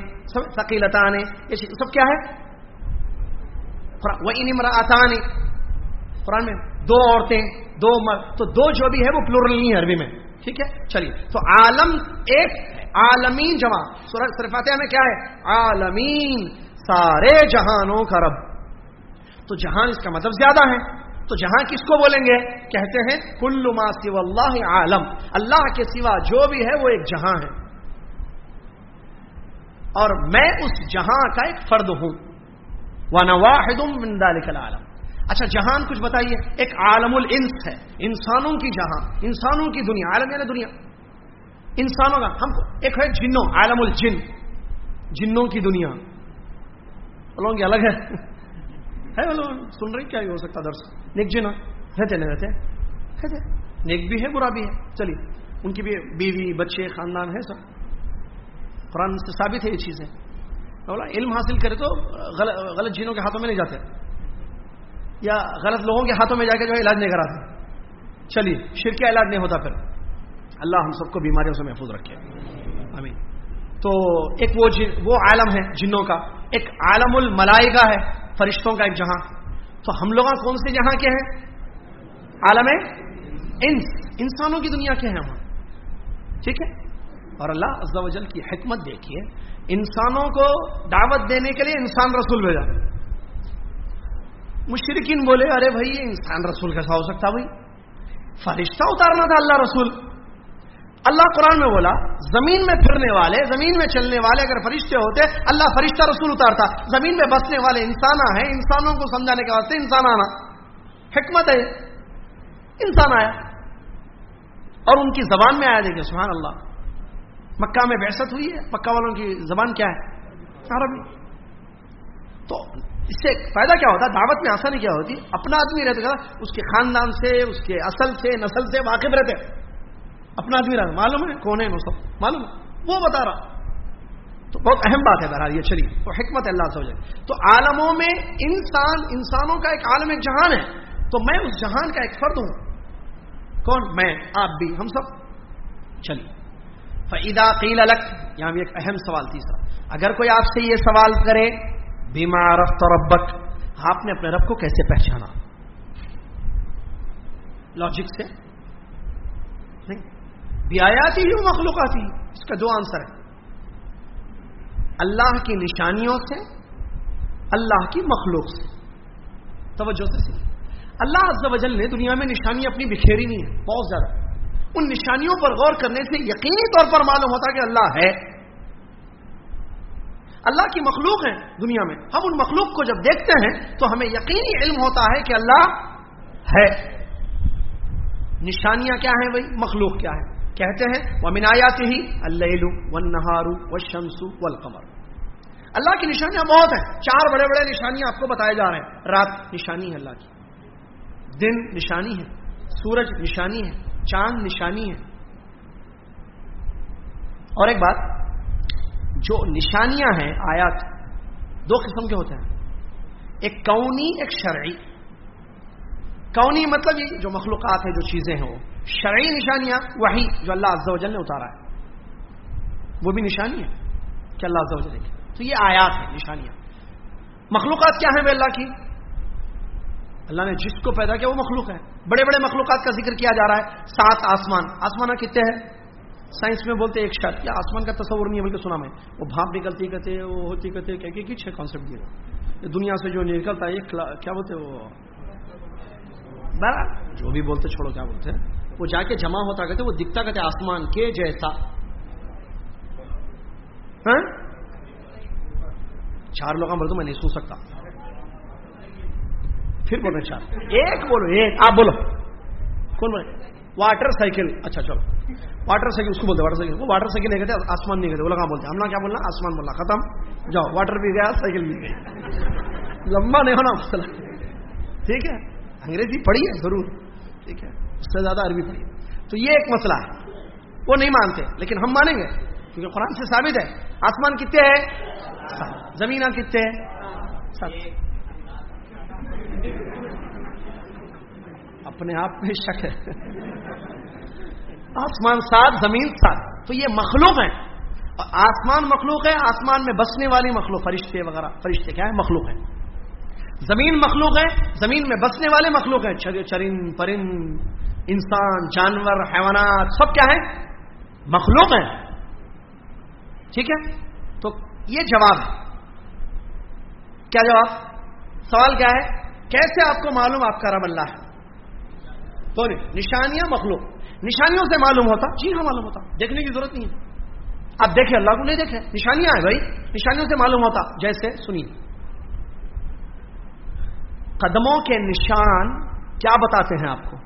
ثقیلتان۔ یہ سب کیا ہے؟ وہ ان امراطان قرآن میں دو عورتیں دو مرد تو دو جو بھی ہے وہ پلورل نہیں ہے عربی میں۔ ٹھیک ہے؟ چلیے۔ تو عالم ایک عالمین جمع۔ صرفاتیہ میں کیا ہے؟ عالمین۔ سارے جہانوں کا رب۔ تو جہان اس کا مطلب زیادہ ہے۔ تو جہاں کس کو بولیں گے؟ کہتے ہیں، کل ما سوا اللہ عالم۔ اللہ کے سوا جو بھی ہے وہ ایک جہاں ہے۔ اور میں اس جہاں کا ایک فرد ہوں۔ واحد من ذلك العالم۔ اچھا جہان کچھ بتائیے، ایک عالم الانس ہے، انسانوں کی جہاں انسانوں کی دنیا، عالم یعنی دنیا۔ انسانوں کا، ہم ایک ہے جنوں، عالم الجن، جنوں کی دنیا۔ بولوں گے الگ ہے۔ سن رہی کیا ہو سکتا درس؟ نیک جن رہتے نہیں رہتے رہتے نیک بھی ہے، برا بھی ہے۔ چلیے ان کی بھی بیوی، بچے، خاندان ہے سب۔ قرآن سے ثابت ہے یہ چیزیں۔ بولا علم حاصل کرے تو غلط جینوں کے ہاتھوں میں نہیں جاتے۔ یا غلط لوگوں کے ہاتھوں میں جا کے جو ہے علاج نہیں کراتے۔ چلیے شرکیہ علاج نہیں ہوتا پھر۔ اللہ ہم سب کو بیماریوں سے محفوظ رکھے۔ امین تو ایک وہ جن، وہ عالم ہے جنوں کا۔ ایک عالم الملائکہ ہے، فرشتوں کا ایک جہاں۔ تو ہم لوگ کون سے جہاں کے ہیں؟ عالم انس۔ انسانوں کی دنیا کے ہیں وہاں۔ ٹھیک ہے؟ اور اللہ عز و جل کی حکمت دیکھیے، انسانوں کو دعوت دینے کے لیے انسان رسول بھیجا۔ مشرقین بولے، ارے بھائی، یہ انسان رسول کیسا ہو سکتا بھائی؟ فرشتہ اتارنا تھا اللہ رسول۔ اللہ قرآن میں بولا، زمین میں پھرنے والے، زمین میں چلنے والے اگر فرشتے ہوتے، اللہ فرشتہ رسول اتارتا۔ زمین میں بسنے والے انسان ہیں، انسانوں کو سمجھانے کے واسطے انسان آنا حکمت ہے، انسان آیا۔ اور ان کی زبان میں آیا دیکھیں سبحان اللہ۔ مکہ میں بحثت ہوئی ہے، مکہ والوں کی زبان کیا ہے؟ عربی۔ تو اس سے فائدہ کیا ہوتا ہے؟ دعوت میں آسانی کیا ہوتی؟ اپنا آدمی رہتا اس کے خاندان سے، اس کے اصل سے، نسل سے واقف رہتے۔ اپنا آدمی رہتا معلوم ہے؟ کون ہے؟ سب۔ معلوم ہے؟ وہ بتا رہا۔ تو بہت اہم بات ہے بہرحال یہ چلیے تو حکمت اللہ سے ہو جائے تو عالموں میں انسان، انسانوں کا ایک عالم ایک جہان ہے۔ تو میں اس جہان کا ایک فرد ہوں۔ کون؟ میں، آپ بھی، ہم سب۔ چلیے۔ فعیدہ قیل الگ یہاں بھی ایک اہم سوال تیسرا۔ اگر کوئی آپ سے یہ سوال کرے بیما رفت ربک۔ آپ نے اپنے رب کو کیسے پہچانا؟ لاجک سے؟ نہیں۔ بھی آیاتی ہی مخلوقاتی اس کا دو آنسر ہے اللہ کی نشانیوں سے، اللہ کی مخلوق سے۔ توجہ سے سی اللہ عز و جل نے دنیا میں نشانی اپنی بکھیری نہیں ہے، بہت زیادہ۔ ان نشانیوں پر غور کرنے سے یقینی طور پر معلوم ہوتا کہ اللہ ہے۔ اللہ کی مخلوق ہیں دنیا میں۔ ہم ان مخلوق کو جب دیکھتے ہیں تو ہمیں یقینی علم ہوتا ہے کہ اللہ ہے۔ نشانیاں کیا ہیں بھائی؟ مخلوق کیا ہے کہتے ہیں وہ منایات ہی اللہ و نہارو و شمسو و اللہ کی نشانیاں بہت ہیں۔ چار بڑے بڑے نشانیاں آپ کو بتائے جا رہے ہیں۔ رات نشانی ہے اللہ کی۔ دن نشانی ہے۔ سورج نشانی ہے۔ چاند نشانی ہے۔ اور ایک بات جو نشانیاں ہیں آیات، دو قسم کے ہوتے ہیں۔ ایک کونی، ایک شرعی۔ کونی مطلب یہ جو مخلوقات ہیں، جو چیزیں ہیں وہ۔ شرعی نشانیاں وہی جو اللہ عز و جل نے اتارا ہے۔ وہ بھی نشانی ہے کہ اللہ عز و جل دیکھے تو یہ آیات ہیں، نشانیاں۔ مخلوقات کیا ہیں بے اللہ کی؟ اللہ نے جس کو پیدا کیا، وہ مخلوق ہے بڑے بڑے مخلوقات کا ذکر کیا جا رہا ہے۔ سات آسمان۔ آسمان کتنے ہیں؟ سائنس میں بولتے ایک شرط کیا آسمان کا تصور نہیں ہے، بلکہ سنا میں۔ وہ بھاپ نکلتی کہتے وہ ہوتی کہتے کہ چھ کانسیپٹ دیا۔ دنیا سے جو نکلتا ہے کیا بولتے وہ؟ جو بھی بولتے، چھوڑو کیا بولتے ہیں۔ وہ جا کے جمع ہوتا کہتے وہ دکھتا کہتے آسمان کے جیسا۔ ہاں؟ چار لوگ بول تو میں نہیں سن سکتا۔ پھر بولے چار۔ ایک بولو، ایک۔ آپ بولو۔ کون بولے؟ واٹر سائیکل اچھا چلو. واٹر سائیکل اس کو بولتے واٹر سائیکل وہ واٹر سائیکل نہیں کہتے، آسمان نہیں کہتے بولا کہاں بولتے ہم نے کیا بولنا؟ آسمان بولنا، ختم. جاؤ واٹر بھی گیا سائیکل بھی گئی. لمبا نہیں ہونا مسئلہ۔ ٹھیک ہے؟ انگریزی پڑھی ہے، ضرور. ٹھیک ہے؟ اس سے زیادہ عربی پڑھی تو یہ ایک مسئلہ ہے۔ وہ نہیں مانتے، لیکن ہم مانیں گے۔ کیونکہ قرآن سے ثابت ہے۔ آسمان کتنے ہیں؟ زمین کتنے ہیں؟ اپنے آپ میں شک ہے۔ آسمان سات زمین سات تو یہ مخلوق ہے آسمان مخلوق ہے، آسمان میں بسنے والی مخلوق، فرشتے وغیرہ۔ فرشتے کیا ہے مخلوق ہے زمین مخلوق ہے، زمین میں بسنے والے مخلوق ہیں۔ چرن پرند انسان، جانور، حیوانات، سب کیا ہے مخلوق ہیں۔ ٹھیک ہے؟ تو یہ جواب ہے۔ کیا جواب؟ سوال کیا ہے؟ کیسے آپ کو معلوم آپ کا رب اللہ ہے؟ تو نشانیاں مخلوق۔ نشانیوں سے معلوم ہوتا۔ جی ہاں معلوم ہوتا۔ دیکھنے کی ضرورت نہیں ہے۔ آپ دیکھیں اللہ کو نہیں دیکھیں۔ نشانیاں ہیں بھائی۔ نشانیوں سے معلوم ہوتا۔ جیسے سنیے۔ قدموں کے نشان کیا بتاتے ہیں آپ کو؟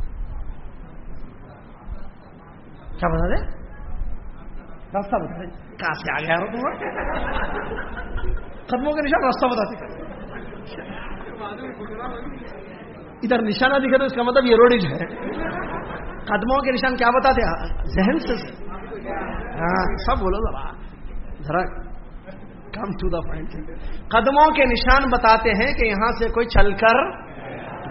کیا بتا دیں؟ راستہ بتا دیں۔ کہاں سے آ گیا قدموں کے نشان راستہ بتاتے۔ ادھر نشانہ دکھے تو اس کا مطلب یہ روڈیج ہے۔ قدموں کے نشان کیا بتاتے ذہن سے۔ ہاں سب بولو ذرا۔ ذرا کم ٹو دا پوائنٹ قدموں کے نشان بتاتے ہیں کہ یہاں سے کوئی چل کر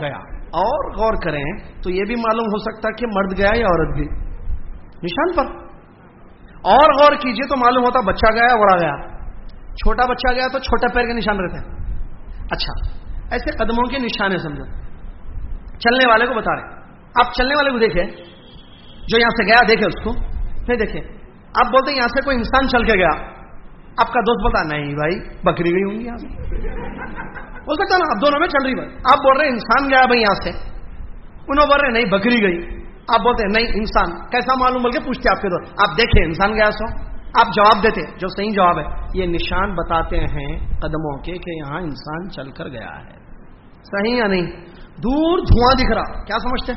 گیا۔ اور غور کریں، تو یہ بھی معلوم ہو سکتا کہ مرد گیا یا عورت بھی۔ نشان پر۔ اور غور کیجیے تو معلوم ہوتا بچہ گیا بڑا گیا۔ چھوٹا بچہ گیا تو چھوٹا پیر کے نشان رہتے ہیں۔ اچھا ایسے قدموں کے نشان ہے سمجھو۔ چلنے والے کو بتا رہے آپ چلنے والے کو دیکھیں۔ جو یہاں سے گیا دیکھے اس کو۔ نہیں دیکھے آپ بولتے ہیں یہاں سے کوئی انسان چل کے گیا۔ آپ کا دوست بولتا نہیں بھائی، بکری گئی ہوں گی یہاں سے۔ بول سکتا نا اب دونوں میں چل رہی بھائی آپ بول رہے انسان گیا بھائی یہاں سے۔ انہوں بول رہے نہیں، بکری گئی۔ آپ بولتے ہیں، نہیں، انسان۔ کیسا معلوم؟ بول کے پوچھتے آپ کے دوست۔ آپ دیکھیں، انسان گیا سو۔ آپ جواب دیتے جو صحیح جواب ہے۔ یہ نشان بتاتے ہیں قدموں کے کہ یہاں انسان چل کر گیا ہے۔ صحیح یا نہیں؟ دور دھواں دکھ رہا۔ کیا سمجھتے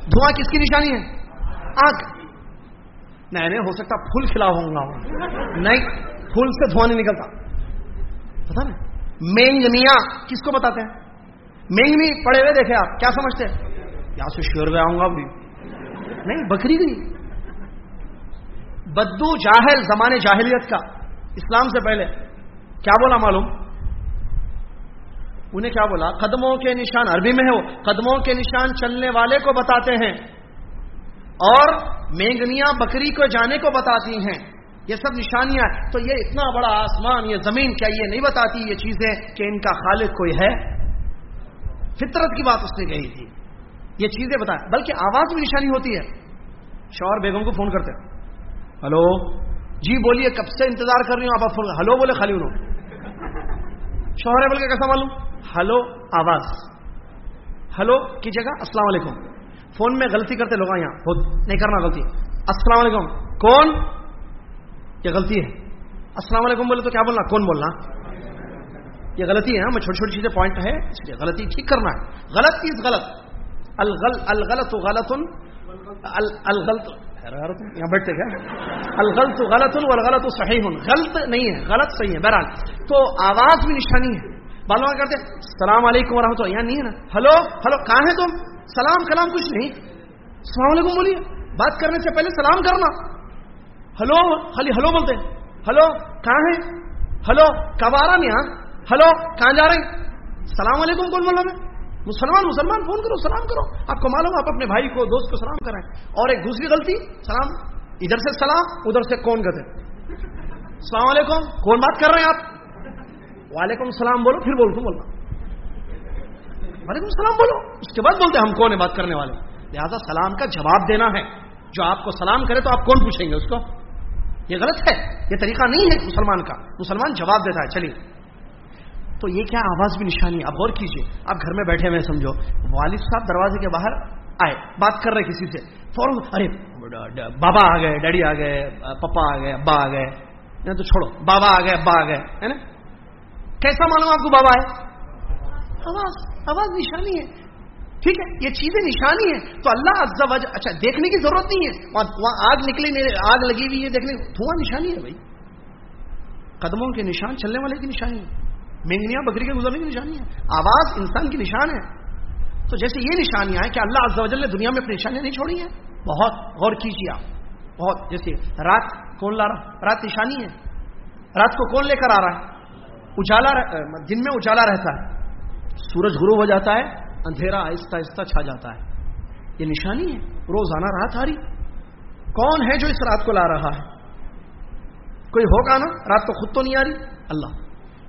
دھواں کس کی نشانی ہے؟ آگ۔ نہیں نہیں، ہو سکتا پھول کھلا ہوں گا۔ نہیں، پھول سے دھواں نہیں نکلتا۔ پتا نا مینگنیا کس کو بتاتے ہیں؟ مینگنی پڑے ہوئے دیکھے آپ۔ کیا سمجھتے یہاں سے شور گیا ہوں گا بھی نہیں، بکری گئی۔ بدو جاہل، زمانے جاہلیت کا۔ اسلام سے پہلے۔ کیا بولا معلوم؟ انہیں کیا بولا؟ قدموں کے نشان، عربی میں ہے وہ، قدموں کے نشان چلنے والے کو بتاتے ہیں اور مینگنیاں بکری کو جانے کو بتاتی ہیں۔ یہ سب نشانیاں تو یہ اتنا بڑا آسمان، یہ زمین، کیا یہ نہیں بتاتی یہ چیزیں کہ ان کا خالق کوئی ہے؟ فطرت کی بات اس نے کہی تھی۔ یہ چیزیں بتائیں۔ بلکہ آواز بھی نشانی ہوتی ہے۔ شوہر بیگم کو فون کرتے ہلو؟ جی بولیے، کب سے انتظار کر رہی ہوں؟ آپ فون ہلو بولے خالی انہوں۔ شوہر ہے بول کے کیسا معلوم؟ ہلو آواز۔ ہلو، کی جگہ؟ السلام علیکم۔ فون میں غلطی کرتے لوگ یہاں۔ نہیں کرنا غلطی۔ السلام علیکم۔ کون؟ یہ غلطی ہے۔ السلام علیکم بولے تو کیا بولنا؟ کون بولنا؟ یہ غلطی ہے ہاں، میں چھوٹی چھوٹی چیزیں پوائنٹ ہے، اس لیے غلطی ٹھیک کرنا ہے۔ غلط چیز غلط۔ الغل الغلط غلط الغلط یہاں بیٹھتے کیا؟ الغلط غلط الغلط صحیح غلط نہیں ہے، غلط صحیح ہے، بہرحال۔ تو آواز بھی نشانی ہے۔ بالوں میں کہتے السلام علیکم ورحمۃ اللہ۔ یہاں نہیں ہے نا۔ ہلو ہلو، کہاں ہے تم؟ سلام، کلام کچھ نہیں۔ السلام علیکم بولیے۔ بات کرنے سے پہلے سلام کرنا۔ ہلو، خالی ہلو بولتے ہلو، کہاں ہے ہلو، کب آ رہا میں یہاں؟ ہلو، کہاں جا رہے ہیں؟ السلام علیکم، کون بول رہا ہے؟ مسلمان مسلمان، فون کرو، سلام کرو۔ آپ کو معلوم آپ اپنے بھائی کو، دوست کو سلام کریں۔ اور ایک دوسری غلطی، سلام۔ ادھر سے سلام، ادھر سے کون کہتے السلام علیکم۔ کون بات کر رہے ہیں آپ؟ وعلیکم السلام بولو، پھر بولو، تم بولنا۔ وعلیکم السلام بولو۔ اس کے بعد بولتے ہم کون ہے بات کرنے والے۔ لہذا سلام کا جواب دینا ہے۔ جو آپ کو سلام کرے تو آپ کون پوچھیں گے اس کو؟ یہ غلط ہے۔ یہ طریقہ نہیں ہے مسلمان کا۔ مسلمان جواب دیتا ہے، چلیے۔ تو یہ کیا آواز بھی نشانی آپ غور کیجیے آپ گھر میں بیٹھے ہوئے سمجھو۔ والد صاحب دروازے کے باہر آئے، بات کر رہے کسی سے۔ فوراً، ارے بابا آ گئے، ڈیڈی آ گئے پپا آ گئے، ابا آ گئے۔ تو چھوڑو، بابا آ گئے، ابا آ گئے، ہے نا؟ کیسا معلوم آپ کو بابا ہے؟ آواز آواز نشانی ہے۔ ٹھیک ہے یہ چیزیں نشانی ہے تو اللہ عز و اچھا دیکھنے کی ضرورت نہیں ہے۔ وہاں آگ نکلی آگ لگی ہوئی ہے دیکھنے دھواں نشانی ہے بھائی۔ قدموں کے نشان چلنے والے کی نشانی ہے۔ مینگنیاں بکری کے گزرنے کی نشانی ہے۔ آواز انسان کی نشان ہے۔ تو جیسے یہ نشانیاں ہیں کہ اللہ عز و جل نے دنیا میں اپنی نشانیاں نہیں چھوڑی ہیں۔ بہت غور کیجیے آپ۔ بہت جیسے رات کون لا رہا؟ رات نشانی ہے۔ رات کو کون لے کر آ رہا ہے؟ اجالا دن میں اجالا رہتا ہے۔ سورج غروب ہو جاتا ہے، اندھیرا آہستہ آہستہ چھا جاتا ہے۔ یہ نشانی ہے، روزانہ رات آ رہی کون ہے جو اس رات کو لا رہا ہے؟ کوئی ہوگا نا؟ رات تو خود تو نہیں آ رہی؟ اللہ۔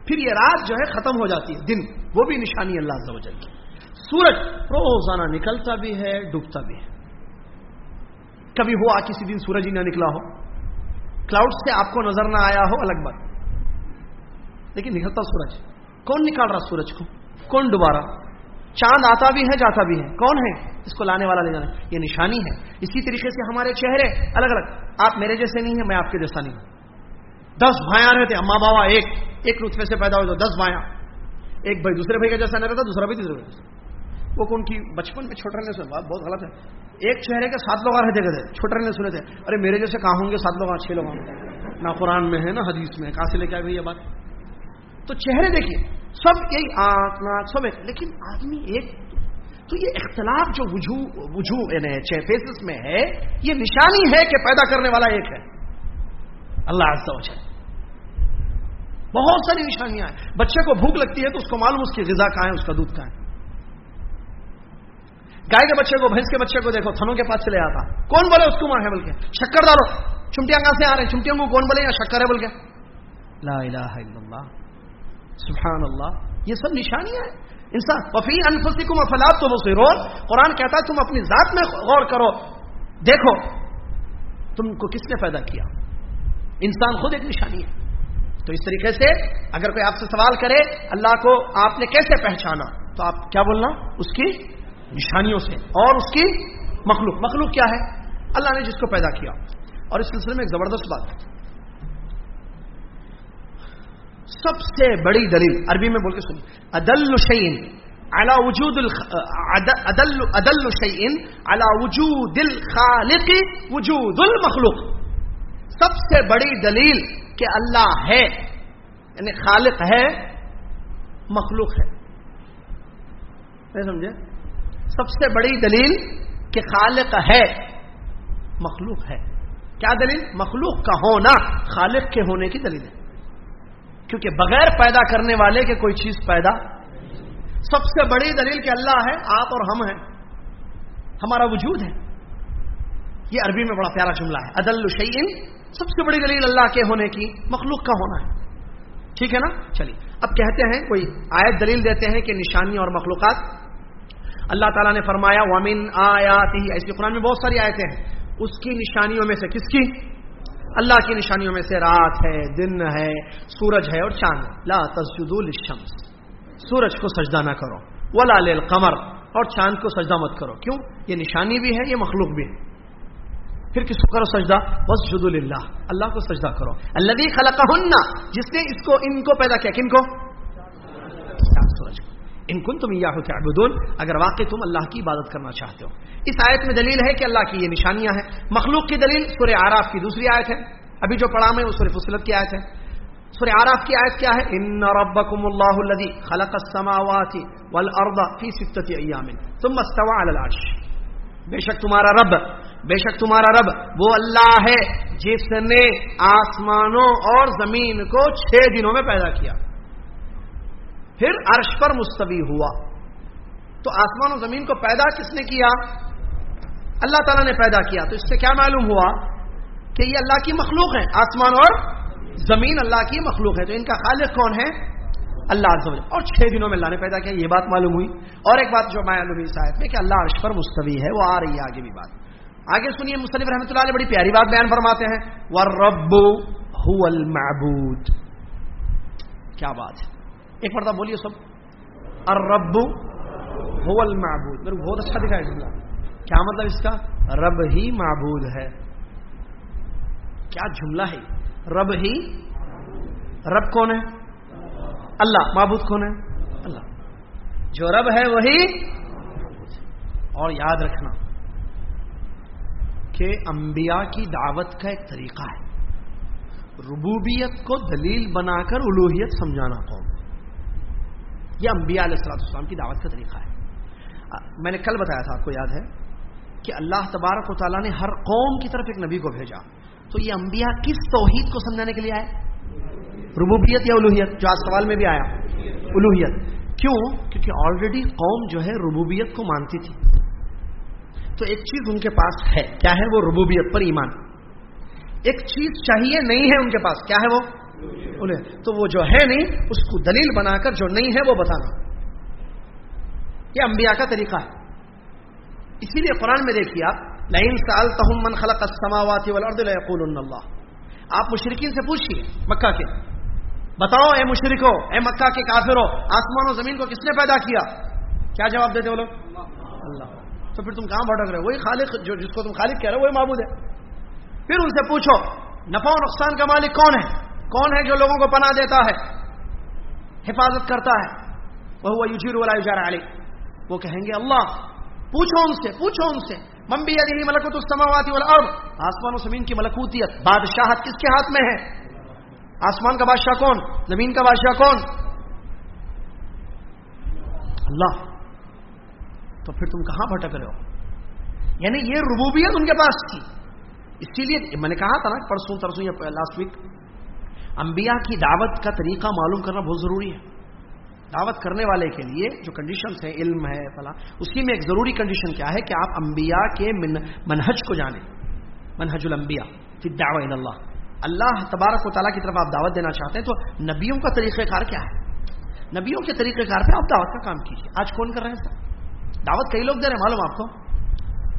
پھر یہ رات جو ہے ختم ہو جاتی ہے، دن۔ وہ بھی نشانی اللہ کی۔ سورج روزانہ نکلتا بھی ہے، ڈوبتا بھی ہے۔ کبھی ہوا کسی دن سورج ہی نہ نکلا ہو۔ کلاؤڈ سے آپ کو نظر نہ آیا ہو، الگ بات۔ لیکن نکلتا سورج۔ کون نکال رہا سورج کو؟ کون دوبارہ چاند آتا بھی ہے، جاتا بھی ہے۔ کون ہے؟ اس کو لانے والا لے جانا۔ یہ نشانی ہے۔ اسی طریقے سے ہمارے چہرے الگ الگ۔ آپ میرے جیسے نہیں ہیں، میں آپ کے جیسا نہیں ہوں۔ دس بھائیاں رہتے اما بابا ایک۔ ایک نطفے سے پیدا ہوئے تو دس بھائیاں۔ ایک بھائی دوسرے بھائی کا جیسا نہیں رہتا، دوسرا بھی تیسرے بھائی وہ کون کی بچپن میں چھوٹے رہنے سے بات بہت غلط ہے۔ ایک چہرے کے سات لوگ رہتے گئے چھوٹے رہنے سنے تھے۔ ارے میرے جیسے کہاں ہوں گے سات لوگ؟ چھ لوگ نہ قرآن میں ہے، نہ حدیث میں کہاں سے لے کے آ گئی یہ بات؟ تو چہرے دیکھیے سب یہی آنکھ، ناک، سب ایک، لیکن آدمی ایک، تو یہ اختلاف جو وجوہ یعنی فیسز میں ہے، یہ نشانی ہے کہ پیدا کرنے والا ایک ہے۔ اللہ عز و جل۔ بہت ساری نشانیاں ہیں۔ بچے کو بھوک لگتی ہے تو اس کو معلوم اس کی غذا کہاں ہے، اس کا دودھ کہاں ہے۔ گائے کے بچے کو، بھینس کے بچے کو دیکھو، تھنوں کے پاس چلے آتا۔ کون بولے اس کو ماں ہے بول کے شکر ڈالو۔ چمٹیاں کہاں سے آ رہے ہیں؟ چمٹیاں کو کون بولے یا شکر ہے بول کے لا الہ الا اللہ۔ سبحان اللہ یہ سب نشانیاں ہیں۔ انسان، وفی انفسکم افلات تو بصیرون قرآن کہتا ہے، تم اپنی ذات میں غور کرو، دیکھو، تم کو کس نے پیدا کیا؟ انسان خود ایک نشانی ہے۔ تو اس طریقے سے اگر کوئی آپ سے سوال کرے، اللہ کو آپ نے کیسے پہچانا؟ تو آپ کیا بولنا؟ اس کی نشانیوں سے۔ اور اس کی مخلوق مخلوق کیا ہے؟ اللہ نے جس کو پیدا کیا۔ اور اس سلسلے میں ایک زبردست بات۔ سب سے بڑی دلیل، عربی میں بول کے سن، ادل شعین الا وجود ادل ادل شعین الا وجود الخالق وجود المخلوق۔ سب سے بڑی دلیل کہ اللہ ہے یعنی خالق ہے، مخلوق ہے۔ نہیں سمجھے؟ سب سے بڑی دلیل کہ خالق ہے، مخلوق ہے۔ کیا دلیل؟ مخلوق کا ہونا خالق کے ہونے کی دلیل ہے۔ کیونکہ بغیر پیدا کرنے والے کے کوئی چیز پیدا سب سے بڑی دلیل کہ اللہ ہے، آپ اور ہم ہیں، ہمارا وجود ہے۔ یہ عربی میں بڑا پیارا جملہ ہے۔ عدل الشعین سب سے بڑی دلیل اللہ کے ہونے کی، مخلوق کا ہونا ہے۔ ٹھیک ہے نا؟ چلیے، اب کہتے ہیں، کوئی آیت دلیل دیتے ہیں کہ نشانی اور مخلوقات۔ اللہ تعالیٰ نے فرمایا وامن آیات ہی ایسی قرآن میں بہت ساری آیتیں ہیں۔ اس کی نشانیوں میں سے کس کی؟ اللہ کی نشانیوں میں سے رات ہے، دن ہے، سورج ہے اور چاند لا تسجدوا للشمس۔ سورج کو سجدہ نہ کرو۔ ولا للقمر۔ اور چاند کو سجدہ مت کرو۔ کیوں؟ یہ نشانی بھی ہے، یہ مخلوق بھی ہے۔ پھر کس کو کرو سجدہ؟ بس جد اللہ اللہ کو سجدہ کرو۔ اللہ خلق جس نے اس کو، ان کو پیدا کیا، کن کو؟ سورج کو۔ ان کن تم یا اگر واقعی تم اللہ کی عبادت کرنا چاہتے ہو۔ اس آیت میں دلیل ہے کہ اللہ کی یہ نشانیاں ہیں۔ مخلوق کی دلیل سورہ آراف کی دوسری آیت ہے۔ ابھی جو پڑھا میں وہ سورہ فصلت کی آیت ہے۔ سورہ آراف کی آیت کیا ہے؟ ان ربکم اللہ الذی خلق السماوات والارض فی ستۃ ایام۔ ثم استوى علی العرش۔ بے شک تمہارا رب، بے شک تمہارا رب، وہ اللہ ہے جس نے آسمانوں اور زمین کو چھ دنوں میں پیدا کیا۔ پھر عرش پر مستوی ہوا۔ تو آسمان و زمین کو پیدا کس نے کیا؟ اللہ تعالیٰ نے پیدا کیا۔ تو اس سے کیا معلوم ہوا؟ کہ یہ اللہ کی مخلوق ہے۔ آسمان اور زمین اللہ کی مخلوق ہے۔ تو ان کا خالق کون ہے؟ اللہ اور چھ دنوں میں اللہ نے پیدا کیا۔ یہ بات معلوم ہوئی۔ اور ایک بات جو معلوم ہوئی شاید میں کہ اللہ عرش پر مستوی ہے، وہ آ رہی ہے آگے بھی بات۔ آگے سنیے، مصنف رحمۃ اللہ علیہ بڑی پیاری بات بیان فرماتے ہیں۔ ور رب المعبود۔ کیا بات ہے؟ ایک مرتبہ بولیے سب۔ الرب هو المعبود۔ میرے کو بہت اچھا دکھا ہے جملہ۔ کیا مطلب اس کا؟ رب ہی معبود ہے۔ کیا جملہ ہے؟ رب ہی رب کون ہے؟ اللہ۔ معبود کون ہے؟ اللہ۔ جو رب ہے وہی اور یاد رکھنا کہ انبیاء کی دعوت کا ایک طریقہ ہے۔ ربوبیت کو دلیل بنا کر الوحیت سمجھانا قوم۔ یہ انبیاء علیہ السلام السلام کی دعوت کا طریقہ ہے۔ میں نے کل بتایا تھا آپ کو یاد ہے کہ اللہ تبارک و تعالیٰ نے ہر قوم کی طرف ایک نبی کو بھیجا۔ تو یہ انبیاء کس توحید کو سمجھانے کے لیے آئے؟ ربوبیت یا الوحیت جو آج سوال میں بھی آیا۔ الوحیت کیوں؟ کیونکہ آلریڈی قوم جو ہے ربوبیت کو مانتی تھی۔ تو ایک چیز ان کے پاس ہے۔ کیا ہے وہ ربوبیت پر ایمان؟ ایک چیز چاہیے نہیں ہے ان کے پاس۔ کیا ہے وہ؟ تو وہ جو ہے نہیں، اس کو دلیل بنا کر جو نہیں ہے وہ بتانا۔ یہ انبیاء کا طریقہ ہے۔ اسی لیے قرآن میں دیکھیے آپ لائن سال تہم من خلق السماوات والارض اللہ آپ مشرقین سے پوچھیے مکہ کے۔ بتاؤ اے مشرکو، اے مکہ کے کافرو، آسمان و زمین کو کس نے پیدا کیا؟ کیا جواب دیتے وہ لوگ؟ اللہ۔ تو پھر تم کہاں بھٹک رہے وہی خالق جو، جس کو تم خالق کہہ رہے ہو، وہی معبود ہے۔ پھر ان سے پوچھو، نفع و نقصان کا مالک کون ہے؟ کون ہے جو لوگوں کو پناہ دیتا ہے؟ حفاظت کرتا ہے۔ وہ یوجیر والا یوجار علی۔ وہ کہیں گے، اللہ، پوچھو ان سے، پوچھو ان سے۔ ممبی یعنی ملکوت السماوات والارض۔ آسمان و زمین کی ملکوتیت۔ بادشاہت کس کے ہاتھ میں ہے؟ آسمان کا بادشاہ کون؟ زمین کا بادشاہ کون؟ اللہ۔ تو پھر تم کہاں بھٹک رہے ہو؟ یعنی یہ ربوبیت ان کے پاس تھی۔ اسی لیے میں نے کہا تھا نا، پرسوں ترسوں یا لاسٹ ویک انبیاء کی دعوت کا طریقہ معلوم کرنا بہت ضروری ہے۔ دعوت کرنے والے کے لیے جو کنڈیشنز ہیں، علم ہے، فلاں، اسی میں ایک ضروری کنڈیشن کیا ہے کہ آپ انبیاء کے منہج کو جانیں۔ منہج الانبیاء، فی الدعوہ اللہ۔ اللہ تبارک و تعالیٰ کی طرف آپ دعوت دینا چاہتے ہیں تو نبیوں کا طریقہ کار کیا ہے؟ نبیوں کے طریقہ کار پہ آپ دعوت کا کام کیجیے آج کون کر رہے ہیں سر دعوت کئی لوگ دے رہے ہیں، معلوم آپ کو؟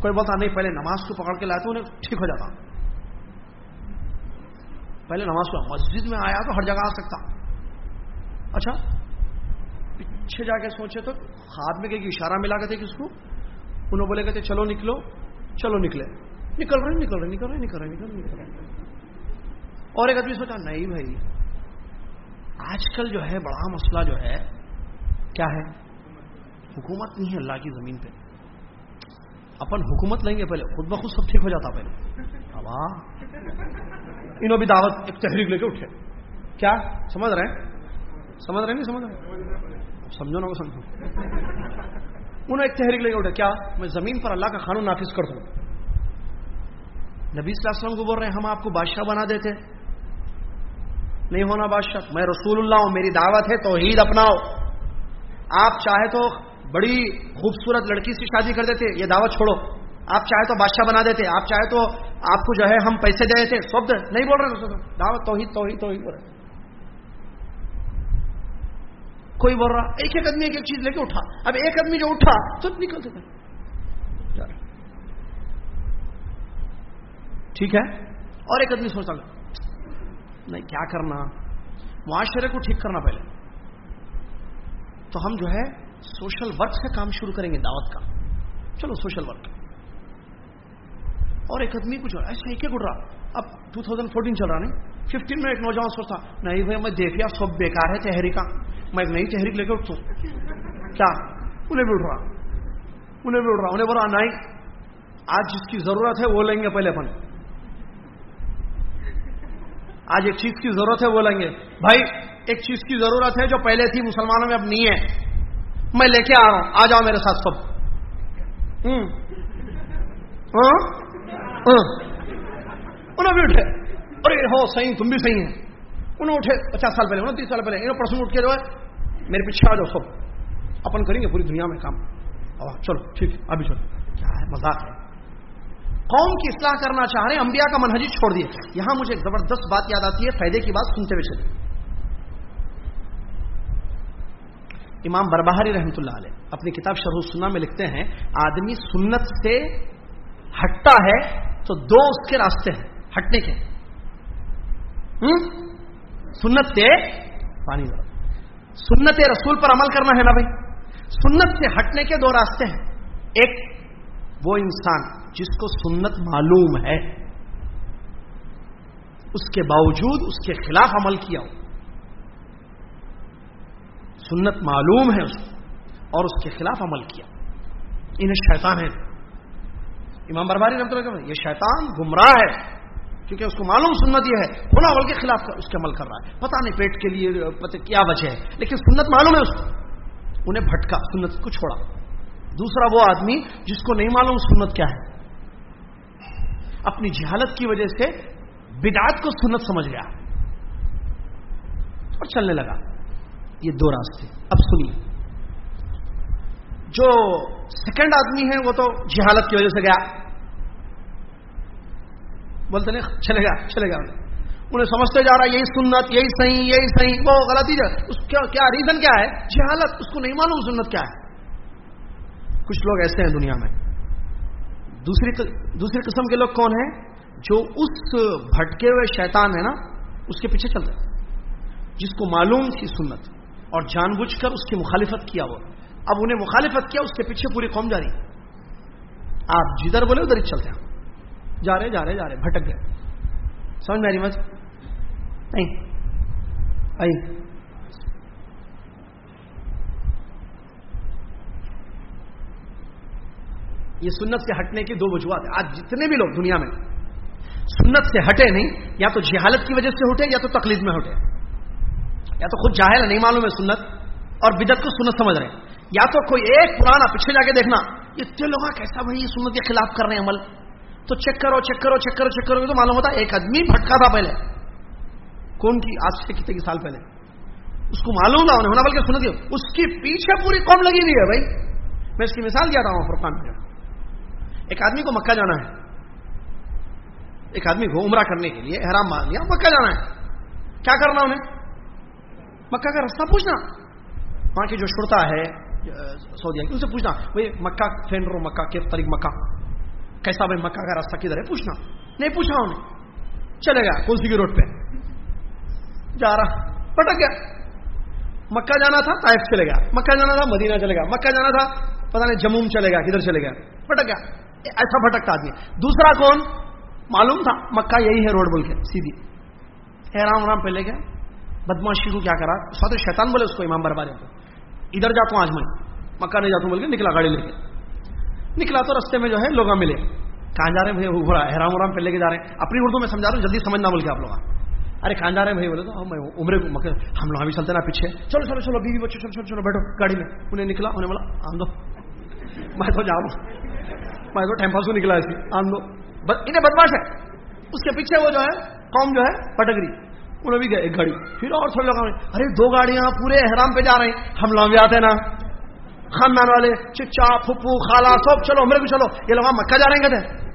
کوئی بولتا نہیں، پہلے نماز کو پکڑ کے لاتے انہیں ٹھیک ہو جاتا۔ پہلے نماز کو مسجد میں آیا تو ہر جگہ آ سکتا۔ اچھا پیچھے جا کے سوچے تو ہاتھ میں کہیں اشارہ ملا کرتے کس کو؟ انہوں بولے کہتے، چلو نکلو، چلو نکلے۔ نکل رہے نکل رہے نکل رہے نکل رہے نکل رہے نکل رہے۔ اور ایک آدمی سوچا، نہیں بھائی، آج کل جو ہے، بڑا مسئلہ جو ہے، کیا ہے؟ حکومت نہیں ہے اللہ کی زمین پہ۔ اپن حکومت لیں گے پہلے، خود بخود سب ٹھیک ہو جاتا پہلے۔ انہوں بھی دعوت ایک تحریک لے کے اٹھے۔ کیا؟ سمجھ رہے ہیں؟ سمجھ رہے نہیں سمجھ رہے سمجھو نا سمجھو۔ انہوں ایک تحریک لے کے اٹھے۔ کیا؟ میں زمین پر اللہ کا قانون نافذ کر دوں۔ نبی صلی اللہ علیہ وسلم کو بول رہے ہیں، ہم آپ کو بادشاہ بنا دیتے۔ نہیں ہونا بادشاہ، میں رسول اللہ ہوں، میری دعوت ہے، توحید اپناؤ۔ آپ چاہے تو بڑی خوبصورت لڑکی سے شادی کر دیتے، یہ دعوت چھوڑو۔ آپ چاہے تو بادشاہ بنا دیتے، آپ چاہے تو آپ کو جو ہے ہم پیسے دے دیتے سب نہیں بول رہے دعوت، توحید توحید توحید بول رہے۔ کوئی بول رہا، ایک ایک آدمی، ایک ایک چیز لے کے اٹھا۔ اب ایک آدمی جو اٹھا، تو نکل سکتا ٹھیک ہے؟ اور ایک آدمی سوچتا نہیں، کیا کرنا؟ معاشرے کو ٹھیک کرنا پہلے۔ تو ہم جو ہے، سوشل ورک سے کام شروع کریں گے دعوت کا۔ چلو، سوشل ورک۔ اور ایک آدمی کچھ ایسا ایک اڑ رہا؟ اب ٹو تھاؤزینڈ فورٹین چل رہا نہیں۔ ففٹین میں ایک نوجوان سوچتا نہیں بھائی، میں دیکھ لیا، سب بیکار ہے تحریک میں ایک نئی تحریک لے کے اٹھتا ہوں۔ کیا؟ انہیں بھی اڑ رہا۔ انہیں بھی اڑ رہا۔ انہیں بولا، نہیں، آج جس کی ضرورت ہے وہ لیں گے پہلے اپن۔ آج ایک چیز کی ضرورت ہے وہ لیں گے۔ بھائی، ایک چیز کی ضرورت ہے جو پہلے تھی، مسلمانوں میں اب نہیں ہے۔ میں لے کے آ رہا ہوں۔ آ جاؤ میرے ساتھ سب۔ ہوں۔ ہاں؟ ہاں۔ انہوں بھی اٹھے۔ ارے ہاں، ہو صحیح تم بھی صحیح ہیں۔ انہوں اٹھے پچاس سال پہلے انہوں تیس سال پہلے انہوں پرسن اٹھ کے جو ہے، میرے پیچھے آ جاؤ، سب۔ اپن کریں گے پوری دنیا میں کام۔ چلو، ٹھیک ہے، ابھی چلو۔ کیا ہے، مذاق ہے۔ قوم کی اصلاح کرنا چاہ رہے ہیں، انبیاء کا منہجی چھوڑ دیے۔ یہاں مجھے ایک زبردست بات یاد آتی ہے، فائدے کی بات سنتے ہوئے چلے۔ امام بربہاری رحمۃ اللہ علیہ اپنی کتاب شرح السنہ میں لکھتے ہیں، آدمی سنت سے ہٹتا ہے تو دو اس کے راستے ہیں، ہٹنے کے۔ سنت سے پانی۔ سنت رسول پر عمل کرنا ہے نا بھائی؟ سنت سے ہٹنے کے دو راستے ہیں۔ ایک، وہ انسان جس کو سنت معلوم ہے۔ اس کے باوجود اس کے خلاف عمل کیا ہو۔ سنت معلوم ہے اس کو اور اس کے خلاف عمل کیا۔ انہیں شیطان ہے۔ امام برباری رحمت اللہ یہ شیطان گمراہ ہے، کیونکہ اس کو معلوم سنت یہ ہے کھلا عمل کے خلاف اس کے عمل کر رہا ہے۔ پتہ نہیں پیٹ کے لیے، پتہ کیا وجہ ہے، لیکن سنت معلوم ہے اس کو۔ انہیں بھٹکا، سنت کو چھوڑا۔ دوسرا وہ آدمی جس کو نہیں معلوم سنت کیا ہے۔ اپنی جہالت کی وجہ سے بدعات کو سنت سمجھ گیا۔ اور چلنے لگا۔ یہ دو راستے۔ اب سنیے۔ جو سیکنڈ آدمی ہے وہ تو جہالت کی وجہ سے گیا۔ بولتے نہیں، چلے گا چلے گا انہیں سمجھتے جا رہا یہی سنت، یہی صحیح یہی صحیح، وہ غلطی اس کا کیا ریزن کیا ہے؟ جہالت، اس کو نہیں معلوم سنت کیا ہے۔ کچھ لوگ ایسے ہیں دنیا میں۔ دوسری دوسری قسم کے لوگ کون ہیں؟ جو اس بھٹکے ہوئے شیطان ہے نا، اس کے پیچھے چلتے جس کو معلوم تھی سنت، اور جان بوجھ کر اس کی مخالفت کیا وہ اب انہیں مخالفت کیا، اس کے پیچھے پوری قوم جاری۔ آپ جدھر بولے، ادھر ہی چلتے ہیں۔ جا رہے جا رہے جا رہے، بھٹک گئے۔ سمجھ میں مت نہیں۔ آئی یہ سنت سے ہٹنے کی دو وجوہات ہیں۔ آج جتنے بھی لوگ دنیا میں سنت سے ہٹے نہیں، یا تو جہالت کی وجہ سے ہٹے، یا تو تقلید میں ہٹے۔ یا تو خود جاہل نہیں معلوم ہے سنت، اور بدت کو سنت سمجھ رہے ہیں۔ یا تو کوئی ایک پرانا پیچھے جا کے دیکھنا اتنے لوگ کیسا بھائی سنت کے خلاف کر رہے ہیں عمل؟ تو چیک کرو چیک کرو چیک کرو چیک کرو تو معلوم ہوتا ایک آدمی بھٹکا تھا پہلے۔ کون کی آج سے کتنے سال پہلے۔ اس کو معلوم تھا ہونا بلکہ سنت اس کی پیچھے پوری قوم لگی ہوئی ہے بھائی۔ میں اس کی مثال دیا تھا فرقان میں ایک آدمی کو مکہ جانا ہے۔ ایک آدمی کو عمرہ کرنے کے لیے احرام مان لیا، مکہ جانا ہے۔ کیا کرنا انہیں؟ مکہ کا راستہ پوچھنا۔ وہاں کی جو شرتا ہے سعودیہ ان سے پوچھنا، بھائی، مکہ فین رو مکہ کے طریق مکہ، کیسا بھائی مکہ کا راستہ کدھر ہے؟ پوچھنا۔ نہیں پوچھا انہیں چلے گیا کون کی روڈ پہ۔ جا رہا، پٹک گیا۔ مکہ جانا تھا، طائف چلے گیا۔ مکہ جانا تھا، مدینہ چلے گیا۔ مکہ جانا تھا پتا نہیں جموم چلے گیا، کدھر چلے گیا۔ پٹک گیا۔ ایسا بھٹکتا آدمی۔ دوسرا کون؟ معلوم تھا، مکہ یہی ہے روڈ بول کے، سیدھی۔ احرام ورام پہ لے گیا۔ بدماشی کو کیا کرا؟ ساتھ شیطان بولے اس کو، امام بربارے کو۔ ادھر جاتا ہوں آج میں۔ مکہ نہیں جاتا ہوں بول کے نکلا گاڑی لے کے۔ نکلا تو رستے میں جو ہے لوگ ملے۔ کہاں جا رہے ہیں بھائی؟ گھوڑا حرام ورام پہ لے کے جا رہے ہیں۔ اپنی اردو میں سمجھا رہا ہوں جلدی سمجھنا بول کے آپ لوگ ارے، کہاں جا رہے ہیں بھائی؟ بولے تو میں عمرے مکہ، ہم لوگ ابھی چلتے نا پیچھے۔ چلو چلو چلو، بیوی بچے، چلو چلو چلو، بیٹھو۔ گاڑی میں۔ انہیں نکلا، انہیں بولا، آن دو۔ میں تو جاؤں۔ میں تو ٹائم پاس کو نکلا ایسی آن دو۔ انہیں بدماش ہے۔ اس کے پیچھے وہ جو ہے، قوم جو ہے پٹک رہی انہیں بھی گئے ایک گاڑی۔ پھر اور تھوڑے لوگ ارے، دو گاڑیاں پورے احرام پہ جا رہے ہیں۔ ہم لوگ بھی آتے نا۔ خاندان والے، چچا پھپو خالہ، سب چلو میرے کو چلو۔ یہ لوگ مکہ جا رہے ہیں کہتے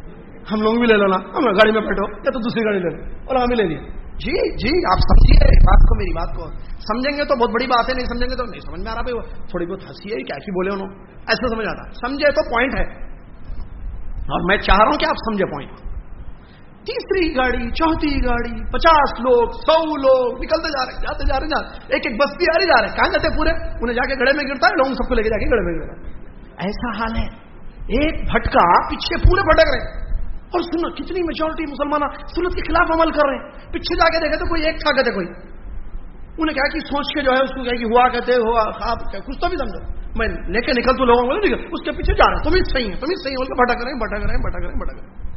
ہم لوگ بھی لے لو نا ہم گاڑی میں بیٹھو۔ یا تو دوسری گاڑی لے لو اور ہم بھی لے لیے۔ جی جی آپ سمجھیے بات کو، میری بات کو۔ سمجھیں گے تو بہت بڑی بات ہے، نہیں سمجھیں گے تو نہیں سمجھ میں آ رہا بھائی تھوڑی بہت ہنسی ہے، کیا کی بولے انہوں؟ ایسے سمجھ آتا۔ سمجھے تو پوائنٹ ہے۔ اور میں چاہ رہا ہوں کہ آپ سمجھے پوائنٹ تیسری گاڑی، چوتھی گاڑی، پچاس لوگ، سو لوگ نکلتے جا رہے، جاتے جا رہے، جاتے ایک ایک بستی آ رہی، جا رہے۔ کہاں جاتے پورے؟ انہیں جا کے گڑے میں گرتا ہے لوگ سب کو لے کے جا کے گڑے میں گرتا ایسا حال ہے۔ ایک بھٹکا پیچھے پورے بھٹک رہے۔ اور سنو کتنی میچورٹی مسلمان سنت کے خلاف عمل کر رہے ہیں۔ پیچھے جا کے دیکھے تو کوئی ایک تھا کہتے کوئی۔ انہیں کہا کہ سوچ کے جو ہے اس کو کہ ہوا کہتے ہوا خواب کچھ تو بھی سمجھو میں لے کے نکل تو لوگوں کو اس کے پیچھے جا رہے تم ہی صحیح ہے تم ہی صحیح بول کے بھٹک رہے ہیں، بھٹک رہے ہیں، بھٹک رہے ہیں، بھٹک رہے ہیں۔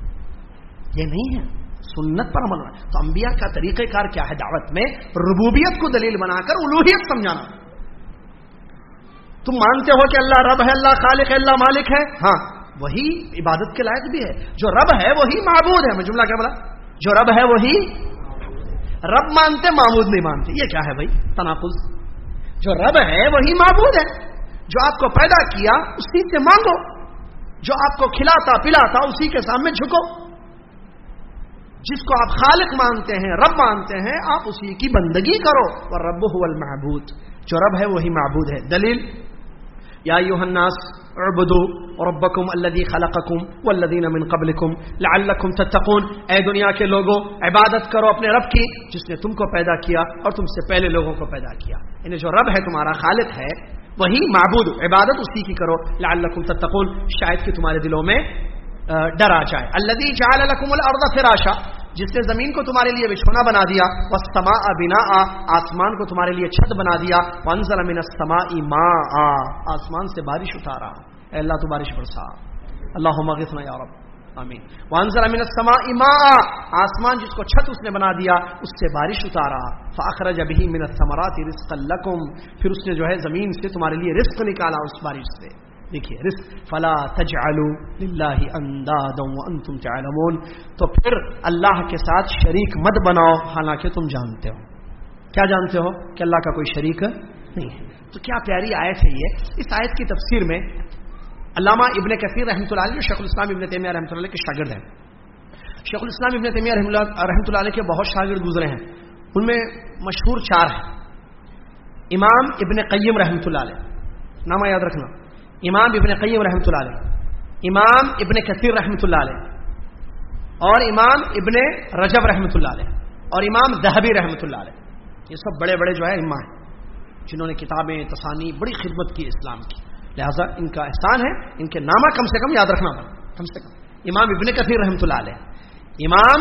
یہ نہیں ہے۔ سنت پر عمل ہونا۔ تو انبیاء کا طریقہ کار کیا ہے دعوت میں؟ ربوبیت کو دلیل بنا کر الوحیت سمجھانا۔ تم مانتے ہو کہ اللہ رب ہے، اللہ خالق ہے، اللہ مالک ہے۔ ہاں وہی عبادت کے لائق بھی ہے۔ جو رب ہے، وہی معبود ہے۔ میں جملہ کیا بولا؟ جو رب ہے، وہی رب مانتے، معبود نہیں مانتے۔ یہ کیا ہے بھائی؟ تناقض۔ جو رب ہے، وہی معبود ہے۔ جو آپ کو پیدا کیا، اسی سے مانگو۔ جو آپ کو کھلاتا، پلاتا، اسی کے سامنے جھکو۔ جس کو آپ خالق مانتے ہیں، رب مانتے ہیں، آپ اسی کی بندگی کرو۔ اور رب هو المعبود۔ جو رب ہے وہی معبود ہے۔ دلیل؟ یا الناس، اعبدوا ربکم الذی خلقکم والذین من قبلکم لعلکم تتقون۔ اے دنیا کے لوگوں، عبادت کرو اپنے رب کی، جس نے تم کو پیدا کیا اور تم سے پہلے لوگوں کو پیدا کیا۔ یعنی جو رب ہے، تمہارا خالق ہے، وہی معبود، عبادت اسی کی کرو۔ لعلکم تتقون۔ شاید کہ تمہارے دلوں میں ڈر آ جائے۔ الذي جعل لكم الارض فراشا، جس نے زمین کو تمہارے لیے بچھونا بنا دیا، والسماء بناء، آسمان کو تمہارے لیے چھت بنا دیا وانزل من السماء ماء۔ آسمان سے بارش اتارا۔ اے اللہ، تو بارش برسا۔ اللهم اغثنا یا رب۔ آمین۔ وانزل من السماء ماء۔ آسمان جس کو چھت اس نے بنا دیا، اس سے بارش اتارا۔ فاخرج به من الثمرات رزقا لكم۔ پھر اس نے جو ہے زمین سے تمہارے لیے رزق نکالا اس بارش سے۔ دیکھیے، رزق فلا تجعلوا للہ اندادا وانتم تعلمون۔ تو پھر اللہ کے ساتھ شریک مت بناؤ، حالانکہ تم جانتے ہو۔ کیا جانتے ہو؟ کہ اللہ کا کوئی شریک نہیں ہے۔ تو کیا پیاری آیت ہے یہ۔ اس آیت کی تفسیر میں علامہ ابن کثیر رحمۃ اللہ علیہ شیخ الاسلام ابن تیمیہ رحمۃ اللہ کے شاگرد ہیں۔ شیخ الاسلام ابن تیمیہ رحمۃ اللہ علیہ کے بہت شاگرد گزرے ہیں۔ ان میں مشہور چار ہیں۔ امام ابن قیم رحمۃ اللہ علیہ، نامہ یاد رکھنا۔ امام ابن قیم رحمۃ اللہ علیہ، امام ابن کثیر رحمۃ اللہ علیہ اور امام ابن رجب رحمۃ اللہ علیہ اور امام دہبی رحمۃ اللہ علیہ۔ یہ سب بڑے بڑے جو ہے اما ہیں جنہوں نے کتابیں تصانی بڑی خدمت کی اسلام کی۔ لہذا ان کا احسان ہے، ان کے نامہ کم سے کم یاد رکھنا پڑا کم سے کم۔ امام ابن کثیر رحمۃ اللہ علیہ، امام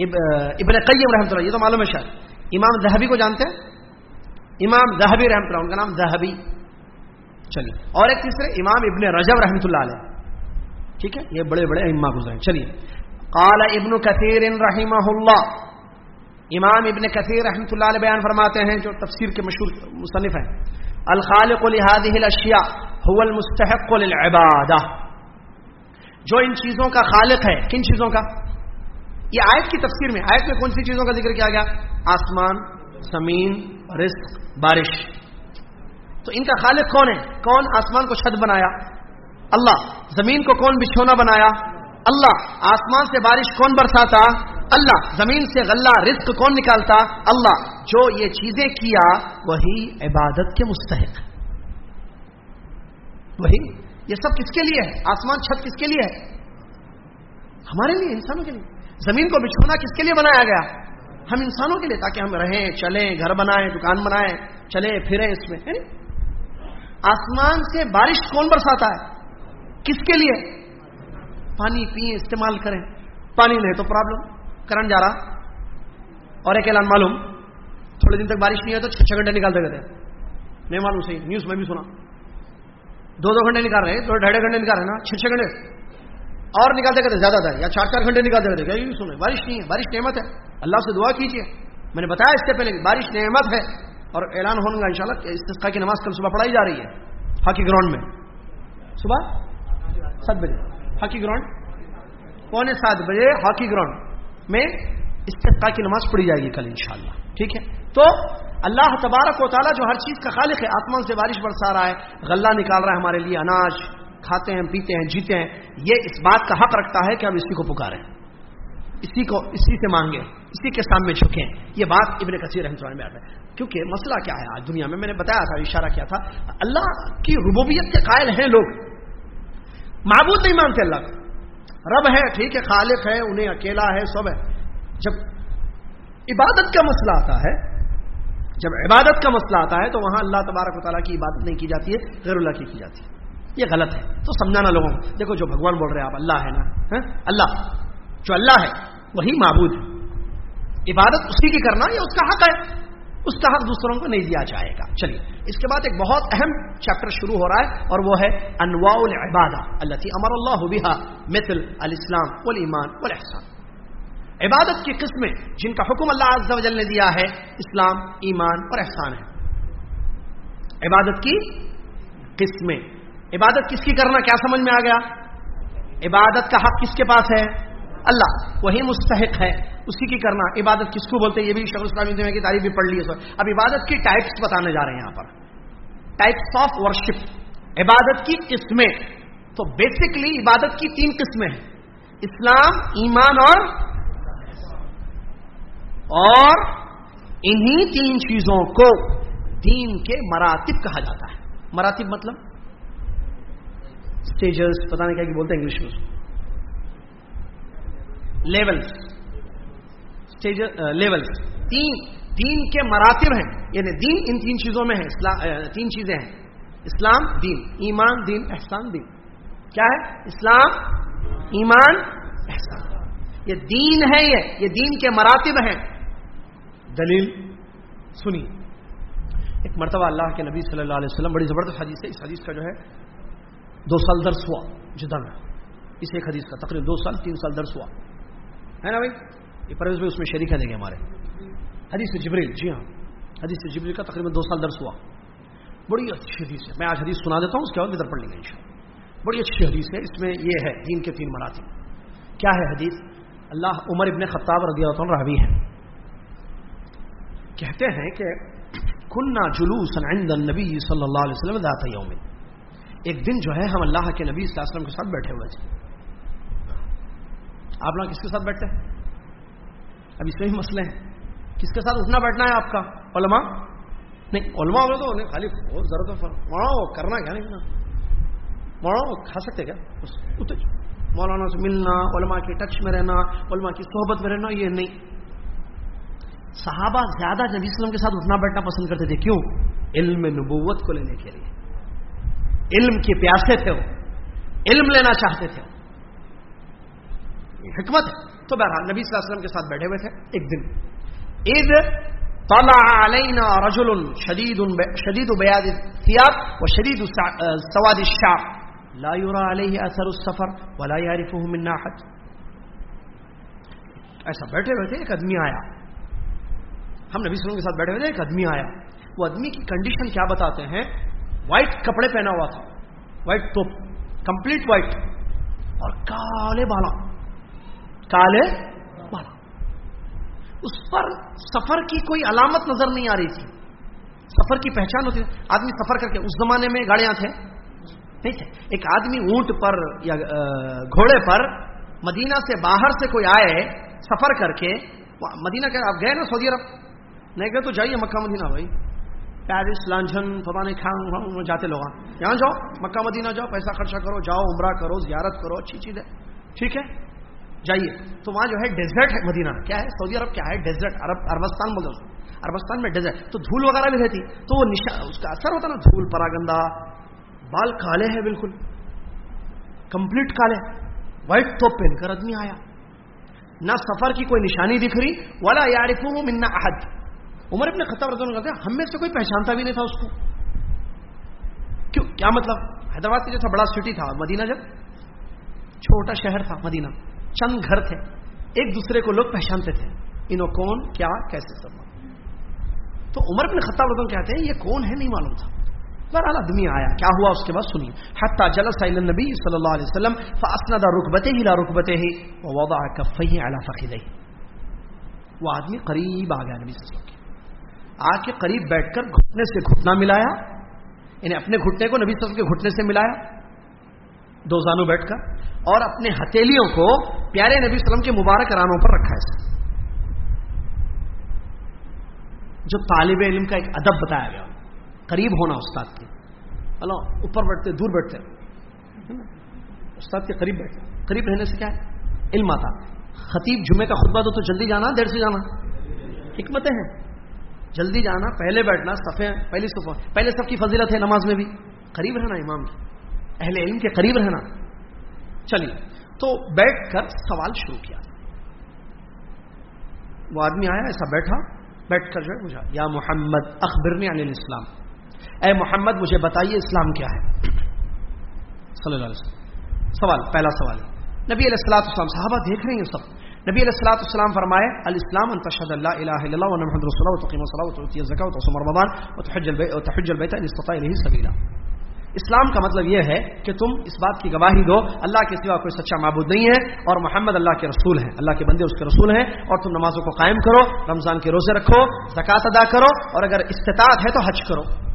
ابن قیم رحمۃ اللہ یہ تو معلوم ہے شاید۔ امام دہبی کو جانتے ہیں؟ امام دہبی رحمۃ اللہ ان کا نام دہبی چلیے۔ اور ایک تیسرے، امام ابن رجب رحمۃ اللہ علیہ۔ ٹھیک ہے؟ یہ بڑے بڑے اما گزرے چلیے۔ قال ابن کثیر رحمہ اللہ۔ امام ابن کثیر رحمۃ اللہ علیہ بیان فرماتے ہیں، جو تفسیر کے مشہور مصنف ہیں۔ الخالق لهذه الاشیاء هو المستحق للعبادہ۔ جو ان چیزوں کا خالق ہے، کن چیزوں کا؟ یہ آیت کی تفسیر میں، آیت میں کون سی چیزوں کا ذکر کیا گیا؟ آسمان، زمین، رزق، بارش۔ تو ان کا خالق کون ہے؟ کون آسمان کو چھت بنایا؟ اللہ۔ زمین کو کون بچھونا بنایا؟ اللہ۔ آسمان سے بارش کون برساتا؟ اللہ۔ زمین سے غلہ رزق کون نکالتا؟ اللہ۔ جو یہ چیزیں کیا، وہی عبادت کے مستحق۔ وہی۔ یہ سب کس کے لیے ہے؟ آسمان چھت کس کے لیے ہے؟ ہمارے لیے، انسانوں کے لیے۔ زمین کو بچھونا کس کے لیے بنایا گیا؟ ہم انسانوں کے لیے، تاکہ ہم رہیں، چلیں، گھر بنائیں، دکان بنائیں، چلیں، پھریں اس میں۔ یعنی آسمان سے بارش کون برساتا ہے؟ کس کے لیے؟ پانی پیئیں، استعمال کریں۔ پانی نہیں تو پرابلم کرنٹ جا رہا۔ اور ایک اعلان معلوم، تھوڑے دن تک بارش نہیں ہے تو چھ چھ گھنٹے نکالتے گئے نہیں معلوم، صحیح۔ نیوز میں بھی سنا۔ دو دو گھنٹے نکال رہے دو ڈھائی گھنٹے نکال رہے نا۔ چھ چھ گھنٹے۔ اور نکالتے گئے زیادہ تر۔ یا چار چار گھنٹے نکالتے گئے یہ سنیں، بارش نہیں ہے، بارش نعمت ہے۔ اللہ سے دعا کیجیے میں نے بتایا اس سے پہلے بارش نعمت ہے۔ اور اعلان ہوگا ان شاء اللہ استفقہ کی نماز کل صبح پڑھائی جا رہی ہے ہاکی گراؤنڈ میں۔ صبح؟ سات بجے۔ Hockey ground? پونے سات بجے ہاکی گراؤنڈ میں استفقہ کی نماز پڑھی جائے گی کل انشاءاللہ۔ ٹھیک ہے؟ تو اللہ تبارک و تعالیٰ جو ہر چیز کا خالق ہے، آسمان سے بارش برسا رہا ہے، غلہ نکال رہا ہے ہمارے لیے، اناج کھاتے ہیں، پیتے ہیں، جیتے ہیں۔ یہ اس بات کا حق رکھتا ہے کہ ہم اسی کو پکاریں۔ اسی کو، اسی سے مانگیں، اسی کے سامنے جھکیں۔ یہ بات ابن کثیر رحمۃ اللہ میں آتا ہے۔ کیونکہ مسئلہ کیا ہے آج دنیا میں؟ میں نے بتایا تھا، اشارہ کیا تھا۔ اللہ کی ربوبیت کے قائل ہیں لوگ۔ معبود نہیں مانتے اللہ۔ کو رب ہے، ٹھیک ہے، خالق ہے، انہیں اکیلا ہے، سب ہے۔ جب عبادت کا مسئلہ آتا ہے، جب عبادت کا مسئلہ آتا ہے، تو وہاں اللہ تبارک و تعالیٰ کی عبادت نہیں کی جاتی ہے، غیر اللہ کی کی جاتی ہے۔ یہ غلط ہے۔ تو سمجھانا لوگوں کو دیکھو جو بھگوان بول رہے ہیں، آپ اللہ ہے نا؟ ہاں؟ اللہ۔ جو اللہ ہے، وہی معبود ہے۔ عبادت اسی کی کرنا یہ اس کا حق ہے؟ اس کا حق دوسروں کو نہیں دیا جائے گا۔ چلیے، اس کے بعد ایک بہت اہم چیپٹر شروع ہو رہا ہے اور وہ ہے انواع العبادہ اللہ امر اللہ بحا مثل الاسلام والایمان والاحسان۔ عبادت کی قسمیں جن کا حکم اللہ عز و جل نے دیا ہے، اسلام، ایمان اور احسان ہے۔ عبادت کی قسمیں۔ عبادت کس کی کرنا کیا سمجھ میں آ گیا؟ عبادت کا حق کس کے پاس ہے؟ اللہ، وہی مستحق ہے۔ اسی کی کرنا، عبادت کس کو بولتے ہیں؟ یہ بھی شیخ الاسلام کی تعریف بھی پڑھ لی ہے اب عبادت کی ٹائپس بتانے جا رہے ہیں یہاں پر۔ ٹائپس آف ورشپ عبادت کی قسمیں۔ تو بیسکلی عبادت کی تین قسمیں ہیں۔ اسلام، ایمان اور اور انہی تین چیزوں کو دین کے مراتب کہا جاتا ہے۔ مراتب مطلب؟ اسٹیجز پتا نہیں کیا کہ بولتے ہیں انگلش میں۔ لیولس لیولس uh, تین دین کے مراتب ہیں. یعنی دین ان تین چیزوں میں ہے. Uh, تین چیزیں ہیں. اسلام، دین. ایمان، دین، احسان، دین. کیا ہے؟ اسلام، ایمان، احسان. یہ دین ہے یہ. یہ دین کے مراتب ہیں. دلیل سنی ایک مرتبہ اللہ کے نبی صلی اللہ علیہ وسلم، بڑی زبردست حدیث ہے. اس حدیث کا جو ہے، دو سال درس ہوا جدا. میں اس ایک حدیث کا تقریباً دو سال، تین سال درس ہوا. ہے نا بھائی؟ یہ پرویز بھائی اس میں شریک ہے دیں گے ہمارے۔ حدیث جبریل جی ہاں۔ حدیث جبریل کا تقریباً دو سال درس ہوا۔ بڑی اچھی حدیث ہے۔ میں آج حدیث سنا دیتا ہوں، اس کے بعد ادھر پڑھ لیں گے ان بڑی اچھی حدیث ہے۔ اس میں یہ ہے، دین کے تین مراتب کیا ہے حدیث؟ اللہ عمر ابن خطاب رضی اللہ عنہ راوی ہے کہتے ہیں کہ کننا جلوس عند النبی صلی اللہ علیہ وسلم ذات یوم۔ ایک دن جو ہے، ہم اللہ کے نبی صلی اللہ علیہ وسلم کے ساتھ بیٹھے ہوئے تھے۔ آپ لوگ کس کے ساتھ بیٹھتے ہیں؟ اب اس میں ہی مسئلے ہیں کس کے ساتھ اٹھنا بیٹھنا ہے آپ کا؟ علماء؟ نہیں، علماء والے تو انہیں خالی بہت ضرورت ہے۔ کرنا کیا نہیں موڑا کھا سکتے کیا؟ مولانا سے ملنا، علماء کے ٹچ میں رہنا، علماء کی صحبت میں رہنا، یہ نہیں۔ صحابہ زیادہ نبی وسلم کے ساتھ اٹھنا بیٹھنا پسند کرتے تھے۔ کیوں؟ علم نبوت کو لینے کے لیے۔ علم کے پیاسے تھے وہ علم لینا چاہتے تھے۔ حکمت ہے۔ تو بہرحال نبی صلی اللہ علیہ وسلم کے ساتھ بیٹھے ہوئے تھے ایک دن۔ عید طلع علينا رجل شديد شديد بياض الثياب وشديد سواد الشعر۔ لا يرى عليه اثر السفر ولا يعرفه منا احد۔ ایسا بیٹھے ہوئے تھے، ایک آدمی آیا۔ ہم نبی وسلم کے ساتھ بیٹھے ہوئے تھے، ایک آدمی آیا۔ وہ آدمی کی کنڈیشن کیا بتاتے ہیں؟ وائٹ کپڑے پہنا ہوا تھا۔ وائٹ توپ کمپلیٹ وائٹ اور کالے بالا۔ کالے بالا اس پر سفر کی کوئی علامت نظر نہیں آ رہی تھی۔ سفر کی پہچان ہوتی آدمی سفر کر کے اس زمانے میں گاڑیاں تھے۔ نہیں تھے۔ ایک آدمی اونٹ پر یا گھوڑے پر مدینہ سے باہر سے کوئی آئے سفر کر کے مدینہ کے آپ گئے نا سعودی عرب؟ نہیں گئے تو جائیے مکہ مدینہ بھائی۔ پیرس لانچن پتا نہیں کھاؤں جاتے لوگ۔ یہاں جاؤ، مکہ مدینہ جاؤ، پیسہ خرچہ کرو، جاؤ، عمرہ کرو، زیارت کرو، اچھی چیز ہے۔ ٹھیک ہے؟ جائیے۔ تو وہاں جو ہے ڈیزرٹ ہے مدینہ کیا ہے؟ سعودی عرب کیا ہے؟ ڈیزرٹ۔ عرب اربستان بولتے ہیں اربستان میں ڈیزرٹ۔ تو دھول وغیرہ بھی رہتی۔ تو وہ نشا اس کا اثر ہوتا نا، دھول، پراگندہ۔ بال کالے ہیں بالکل۔ کمپلیٹ کالے۔ وائٹ توپ پہن کر آدمی آیا۔ نہ سفر کی کوئی نشانی دکھ رہی۔ والا یار منا احد عمر ابن خطاب رضی اللہ کرتے ہم میں سے کوئی پہچانتا بھی نہیں تھا اس کو۔ کیوں؟ کیا مطلب؟ حیدرآباد کا جیسا بڑا سٹی تھا مدینہ جب؟ چھوٹا شہر تھا مدینہ۔ چند گھر تھے۔ ایک دوسرے کو لوگ پہچانتے تھے۔ انہوں کون، کیا، کیسے سب۔ تو عمر ابن خطاب رضی کہتے ہیں، یہ کون ہے؟ نہیں معلوم تھا۔ بہرحال آدمی آیا۔ کیا ہوا؟ اس کے بعد سنیے۔ حتی جلس الى النبی صلی اللہ علیہ وسلم، فاسند رکبته الى رکبته ووضع كفيه على فخذيه وہ آدمی قریب آ گیا نبی صلی اللہ علیہ وسلم آ کے قریب بیٹھ کر گھٹنے سے گھٹنا ملایا۔ یعنی اپنے گھٹنے کو نبی صلی اللہ علیہ وسلم کے گھٹنے سے ملایا۔ دو زانو بیٹھ کر۔ اور اپنے ہتھیلیوں کو پیارے نبی وسلم کے مبارک رانوں پر رکھا ہے۔ جو طالب علم کا ایک ادب بتایا گیا۔ قریب ہونا استاد کے۔ اللہ، اوپر بیٹھتے، دور بیٹھتے۔ استاد کے قریب بیٹھتے۔ قریب رہنے سے کیا ہے؟ علم آتا۔ خطیب جمعے کا خطبہ دو تو جلدی جانا، دیر سے جانا۔ حکمتیں ہیں۔ جلدی جانا، پہلے بیٹھنا صفے پہلی صفحہ پہلے سب کی فضیلت ہے نماز میں بھی۔ قریب رہنا، امام کی۔ اہل علم کے قریب رہنا۔ چلیے۔ تو بیٹھ کر سوال شروع کیا۔ وہ آدمی آیا، ایسا بیٹھا، بیٹھ کر جو ہے مجھے یا محمد، اخبرنی عن الاسلام اے محمد، مجھے بتائیے اسلام کیا ہے؟ صلی اللہ علیہ وسلم۔ سوال، پہلا سوال۔ نبی علیہ السلاۃ السلام صحابہ دیکھ رہے ہیں سب۔ نبی علیہ الصلوۃ والسلام فرمائے، الاسلام ان تشهد اللہ الہ الا اللہ، وان محمد رسول اللہ وتقيم الصلاه وتؤتي الزکات وتصوم رمضان، وتحج البيت وتحج البيت ان استطاع الیہ سبیلا. اسلام کا مطلب یہ ہے کہ تم اس بات کی گواہی دو، اللہ کے سوا کوئی سچا معبود نہیں ہے اور محمد اللہ کے رسول ہیں۔ اللہ کے بندے اس کے رسول ہیں اور تم نمازوں کو قائم کرو، رمضان کے روزے رکھو زکات ادا کرو اور اگر استطاعت ہے تو حج کرو۔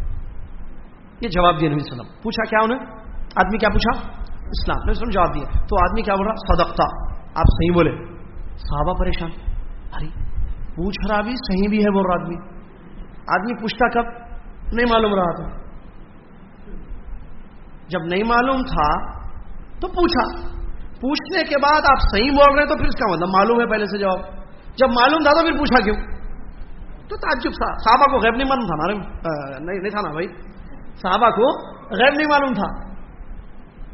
یہ جواب دیا نبی وسلم پوچھا کیا انہیں آدمی کیا پوچھا؟ اسلام۔ نے جواب دیا۔ تو آدمی کیا بول رہا صدقتا۔ آپ صحیح بولے۔ صحابہ پریشان۔ ارے، پوچھ رہا بھی، صحیح بھی ہے وہ آدمی۔ آدمی پوچھتا کب؟ نہیں معلوم رہا تھا جب نہیں معلوم تھا تو پوچھا۔ پوچھنے کے بعد آپ صحیح بول رہے ہیں تو پھر اس کا مطلب معلوم ہے پہلے سے جواب۔ جب معلوم تھا تو پھر پوچھا کیوں؟ تو تعجب تھا۔ صحابہ کو غیب نہیں معلوم تھا نہیں نہیں تھا نا بھائی۔ صحابہ کو غیب نہیں معلوم تھا۔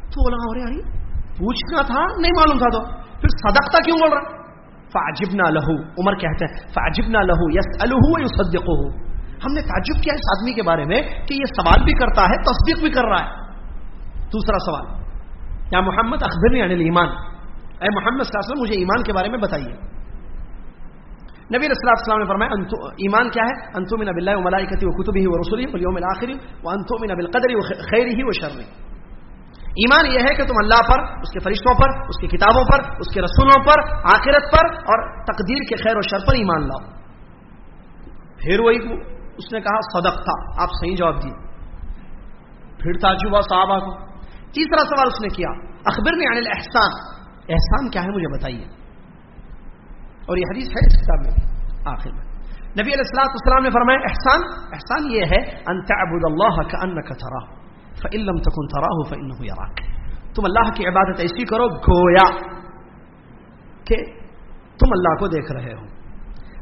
تو بولا ہاں، ہو رہے پوچھنا تھا، نہیں معلوم تھا تو۔ پھر صدقتا کیوں بول رہا؟ فاجبنا لہو عمر کہتے ہیں فاجبنا لہو یس الہو یو ہم نے تعجب کیا اس آدمی کے بارے میں کہ یہ سوال بھی کرتا ہے، تصدیق بھی کر رہا ہے۔ دوسرا سوال۔ یا محمد، اخبرنی عن ایمان اے محمد صلی اللہ علیہ وسلم، مجھے ایمان کے بارے میں بتائیے۔ نبی صلی اللہ علیہ وسلم نے فرمایا ایمان کیا ہے؟ انتم باللہ و ملائکتی و کتبی و رسولی و والیوم الاخر و انتم بالقدر و خیره و شره ایمان یہ ہے کہ تم اللہ پر، اس کے فرشتوں پر، اس کی کتابوں پر، اس کے رسولوں پر، آخرت پر اور تقدیر کے خیر و شر پر ایمان لاؤ۔ پھر وہی اس نے کہا صدق تھا آپ صحیح جواب دیے۔ پھر تاجوبہ صحابہ کو۔ تیسرا سوال اس نے کیا اخبر عن احسان احسان کیا ہے مجھے بتائیے۔ اور یہ حدیث ہے اس کتاب میں آخر میں۔ نبی علیہ السلام السلام نے فرمایا، احسان احسان یہ ہے، ان تعبد اللہ کا ان کا فعلم تکن تراہ فن تم اللہ کی عبادت ایسی کرو، گویا کہ تم اللہ کو دیکھ رہے ہو۔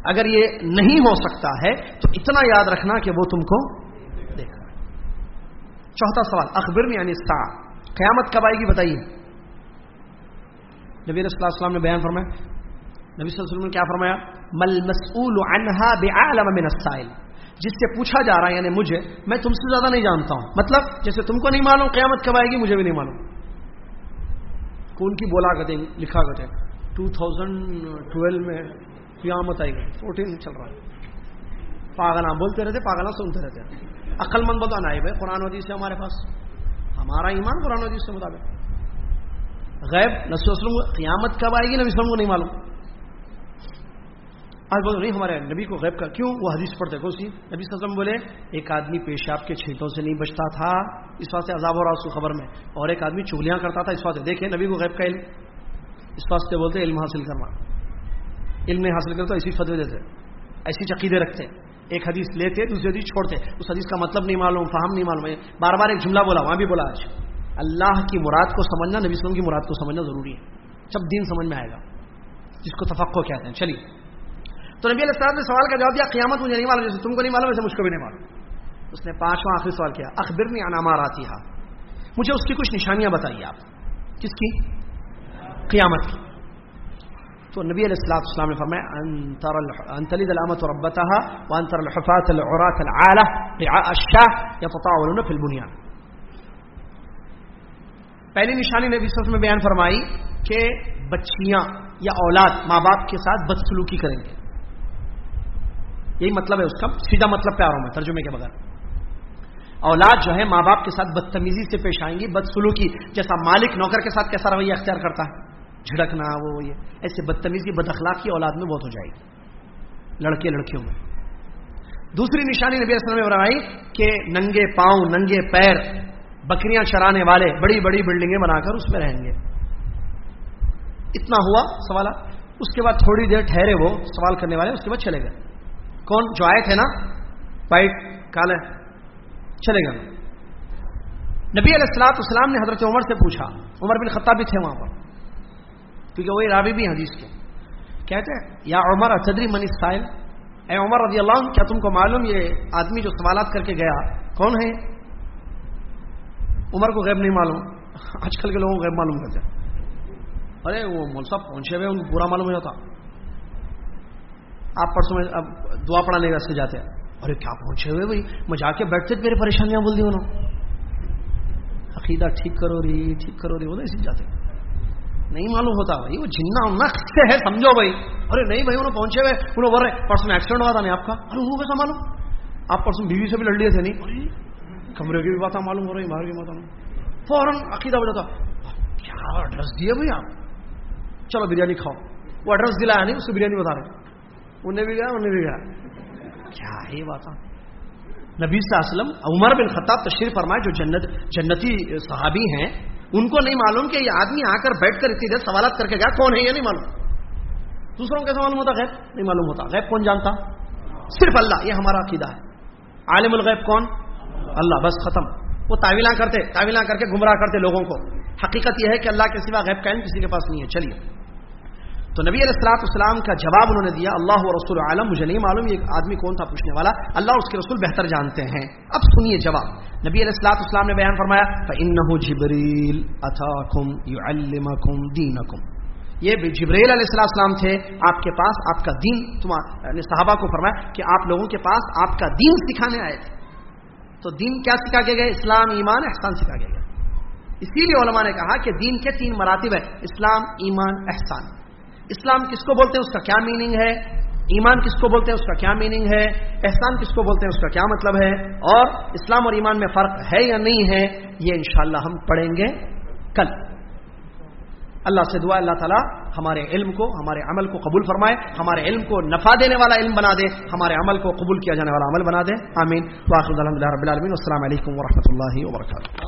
اگر یہ نہیں ہو سکتا ہے، تو اتنا یاد رکھنا کہ وہ تم کو دیکھ رہا ہے۔ چوتھا سوال اخبر میں یعنی سا قیامت کب آئے گی بتائیے؟ نبی صلی اللہ علیہ وسلم نے بیان فرمایا، نبی صلی اللہ علیہ وسلم نے کیا فرمایا؟ مل مسئول عنہا بعالم من السائل۔ جس سے پوچھا جا رہا ہے یعنی مجھے، میں تم سے زیادہ نہیں جانتا ہوں۔ مطلب جیسے تم کو نہیں معلوم قیامت کب آئے گی، مجھے بھی نہیں معلوم۔ کون کی بولا کرتے لکھا کرتے ٹو تھاؤزینڈ ٹویلو میں قیامت آئے گی، فورٹین چل رہا ہے۔ پاگلا بولتے رہتے پاگلا سنتے رہتے۔ عقل مند بتانا ہے بھائی قرآن ودیس سے ہمارے پاس۔ ہمارا ایمان قرآن ودیس سے مطابق غیب نسل وسلم قیامت کب آئے گی نبی وسلم کو نہیں معلوم۔ آج بول نہیں ہمارے نبی کو غیب کا کیوں؟ وہ حدیث پڑھتے کون سی نبی صلی اللہ علیہ وسلم بولے، ایک آدمی پیشاب کے چھینٹوں سے نہیں بچتا تھا۔ اس واسطے عذاب ہو رہا اس کو خبر میں۔ اور ایک آدمی چولیاں کرتا تھا۔ اس واسطے دیکھیں، نبی کو غیب کا علم۔ اس واسطے بولتے علم حاصل کرنا۔ علم نہیں حاصل کرتے ایسی فتوی دیتے ایسی چقیدے رکھتے ایک حدیث لیتے دوسری حدیث چھوڑتے اس حدیث کا مطلب نہیں معلوم، فہم نہیں معلوم۔ ہے بار بار ایک جملہ بولا، وہاں بھی بولا آج۔ اللہ کی مراد کو سمجھنا، نبی وسلم کی مراد کو سمجھنا ضروری ہے۔ سب دین سمجھ میں آئے گا، جس کو تفقو کہتے ہیں۔ چلیے۔ تو نبی علیہ السلام نے سوال کا جواب دیا، قیامت مجھے نہیں معلوم، جیسے تم کو نہیں معلوم، ویسے مجھ کو بھی نہیں معلوم۔ اس نے پانچواں آخری سوال کیا اخبر میں انامار آتی ہے مجھے اس کی کچھ نشانیاں بتائیے آپ۔ کس کی؟ قیامت کی۔ تو نبی علیہ السلام السلام نے فرمایا انتلی دلامت اور ابتا وانتر الحفاظ العراق العالہ الشاہ يتطاولون في البنيان. پہلی نشانی نبی صلی اللہ علیہ وسلم بیان فرمائی کہ بچیاں یا اولاد ماں باپ کے ساتھ بدسلوکی کریں گے۔ یہی مطلب ہے اس کا، سیدھا مطلب پیار ہوں میں، ترجمے کے بغیر۔ اولاد جو ہے ماں باپ کے ساتھ بدتمیزی سے پیش آئیں گی، بدسلوکی، جیسا مالک نوکر کے ساتھ کیسا رویہ اختیار کرتا ہے۔ جھڑکنا، وہ یہ۔ ایسے بدتمیزی بد اخلاقی اولاد میں بہت ہو جائے گی۔ لڑکے لڑکیوں میں۔ دوسری نشانی نبی اسلم نے بنائی کہ ننگے پاؤں، ننگے پیر، بکریاں چرانے والے بڑی بڑی بلڈنگیں بنا کر اس میں رہیں گے۔ اتنا ہوا سوال۔ اس کے بعد تھوڑی دیر ٹھہرے وہ سوال کرنے والے، اس کے بعد چلے گئے۔ کون؟ جو آئے تھے نا وائٹ کالے، چلے گا نبی علیہ السلاط اسلام نے حضرت عمر سے پوچھا۔ عمر بن خطاب بھی تھے وہاں پر۔ کیونکہ وہی رابی بھی حدیث کے کہتے ہیں، یا عمر اتدری منی سائل۔ اے عمر رضی اللہ عنہ، کیا تم کو معلوم یہ آدمی جو سوالات کر کے گیا کون ہے؟ عمر کو غیب نہیں معلوم۔ آج کل کے لوگوں کو غیب معلوم کرتے ہیں۔ ارے، وہ مول صاحب پہنچے ہوئے، ان کو پورا معلوم ہو جاتا۔ آپ پرسوں میں اب دعا پڑھانے سے جاتے ہیں۔ ارے، کیا پہنچے ہوئے بھائی؟ میں جا کے بیٹھتے میرے پریشانیاں بول دی انہوں عقیدہ ٹھیک کرو رہی ٹھیک کرو رہی وہ نہیں سیکھ جاتے ہیں نہیں معلوم ہوتا بھائی، وہ جننا نقص سے ہے، سمجھو بھائی۔ ارے نہیں بھائی انہوں پہنچے ہوئے۔ انہوں بول رہے پرسوں ایکسیڈنٹ ہوا تھا نہیں آپ کا؟ ارے، وہ کیسا معلوم؟ آپ پرسوں بیوی سے بھی لڑ لیے تھے نہیں؟ کمرے کی بھی باتیں معلوم ہو رہی باہر کی بات فوراً عقیدہ بجاتا کیا ایڈریس دیا بھائی آپ؟ چلو بریانی کھاؤ۔ وہ ایڈریس دلایا نہیں، اس کو بریانی بتا رہے انہیں بھی گیا انہیں بھی گیا۔ کیا ہے بات نبی صلی اللہ علیہ وسلم عمر بن خطاب تشریف فرمائے، جو جنت، جنتی صحابی ہیں ان کو نہیں معلوم کہ یہ آدمی آ کر بیٹھ کر اتنی دیر سوالات کر کے گیا، کون ہے یہ نہیں معلوم۔ دوسروں کیسے کیسا معلوم ہوتا، غیب نہیں معلوم ہوتا۔ غیب کون جانتا؟ صرف اللہ، یہ ہمارا عقیدہ ہے۔ عالم الغیب کون؟ اللہ، بس ختم۔ وہ تعویلہ کرتے تعویلہ کر کے گمراہ کرتے لوگوں کو۔ حقیقت یہ ہے کہ اللہ کے سوا غیب کا علم کسی کے پاس نہیں ہے۔ چلیے۔ تو نبی علیہ السلاط اسلام کا جواب انہوں نے دیا، اللہ و رسول عالم مجھے نہیں معلوم یہ آدمی کون تھا پوچھنے والا۔ اللہ اور اس کے رسول بہتر جانتے ہیں۔ اب سنیے جواب۔ نبی علیہ السلاط اسلام نے بیان فرمایا جبریل یہ جبریل علیہ السلام السلام تھے، آپ کے پاس آپ کا دین یعنی صحابہ کو فرمایا کہ آپ لوگوں کے پاس آپ کا دین سکھانے آئے تھے۔ تو دین کیا سکھا کے گئے؟ اسلام، ایمان، احسان سکھا کے گئے۔ اسی لیے علماء نے کہا کہ دین کے تین مراتب ہے اسلام، ایمان، احسان۔ اسلام کس کو بولتے ہیں اس کا کیا میننگ ہے؟ ایمان کس کو بولتے ہیں اس کا کیا میننگ ہے؟ احسان کس کو بولتے ہیں اس کا کیا مطلب ہے؟ اور اسلام اور ایمان میں فرق ہے یا نہیں ہے؟ یہ انشاءاللہ ہم پڑھیں گے کل۔ اللہ سے دعا، اللہ تعالیٰ ہمارے علم کو، ہمارے عمل کو قبول فرمائے، ہمارے علم کو نفع دینے والا علم بنا دے، ہمارے عمل کو قبول کیا جانے والا عمل بنا دے۔ آمین۔ واخر الحمد رب العالمین۔ السلام علیکم ورحمۃ اللہ وبرکاتہ۔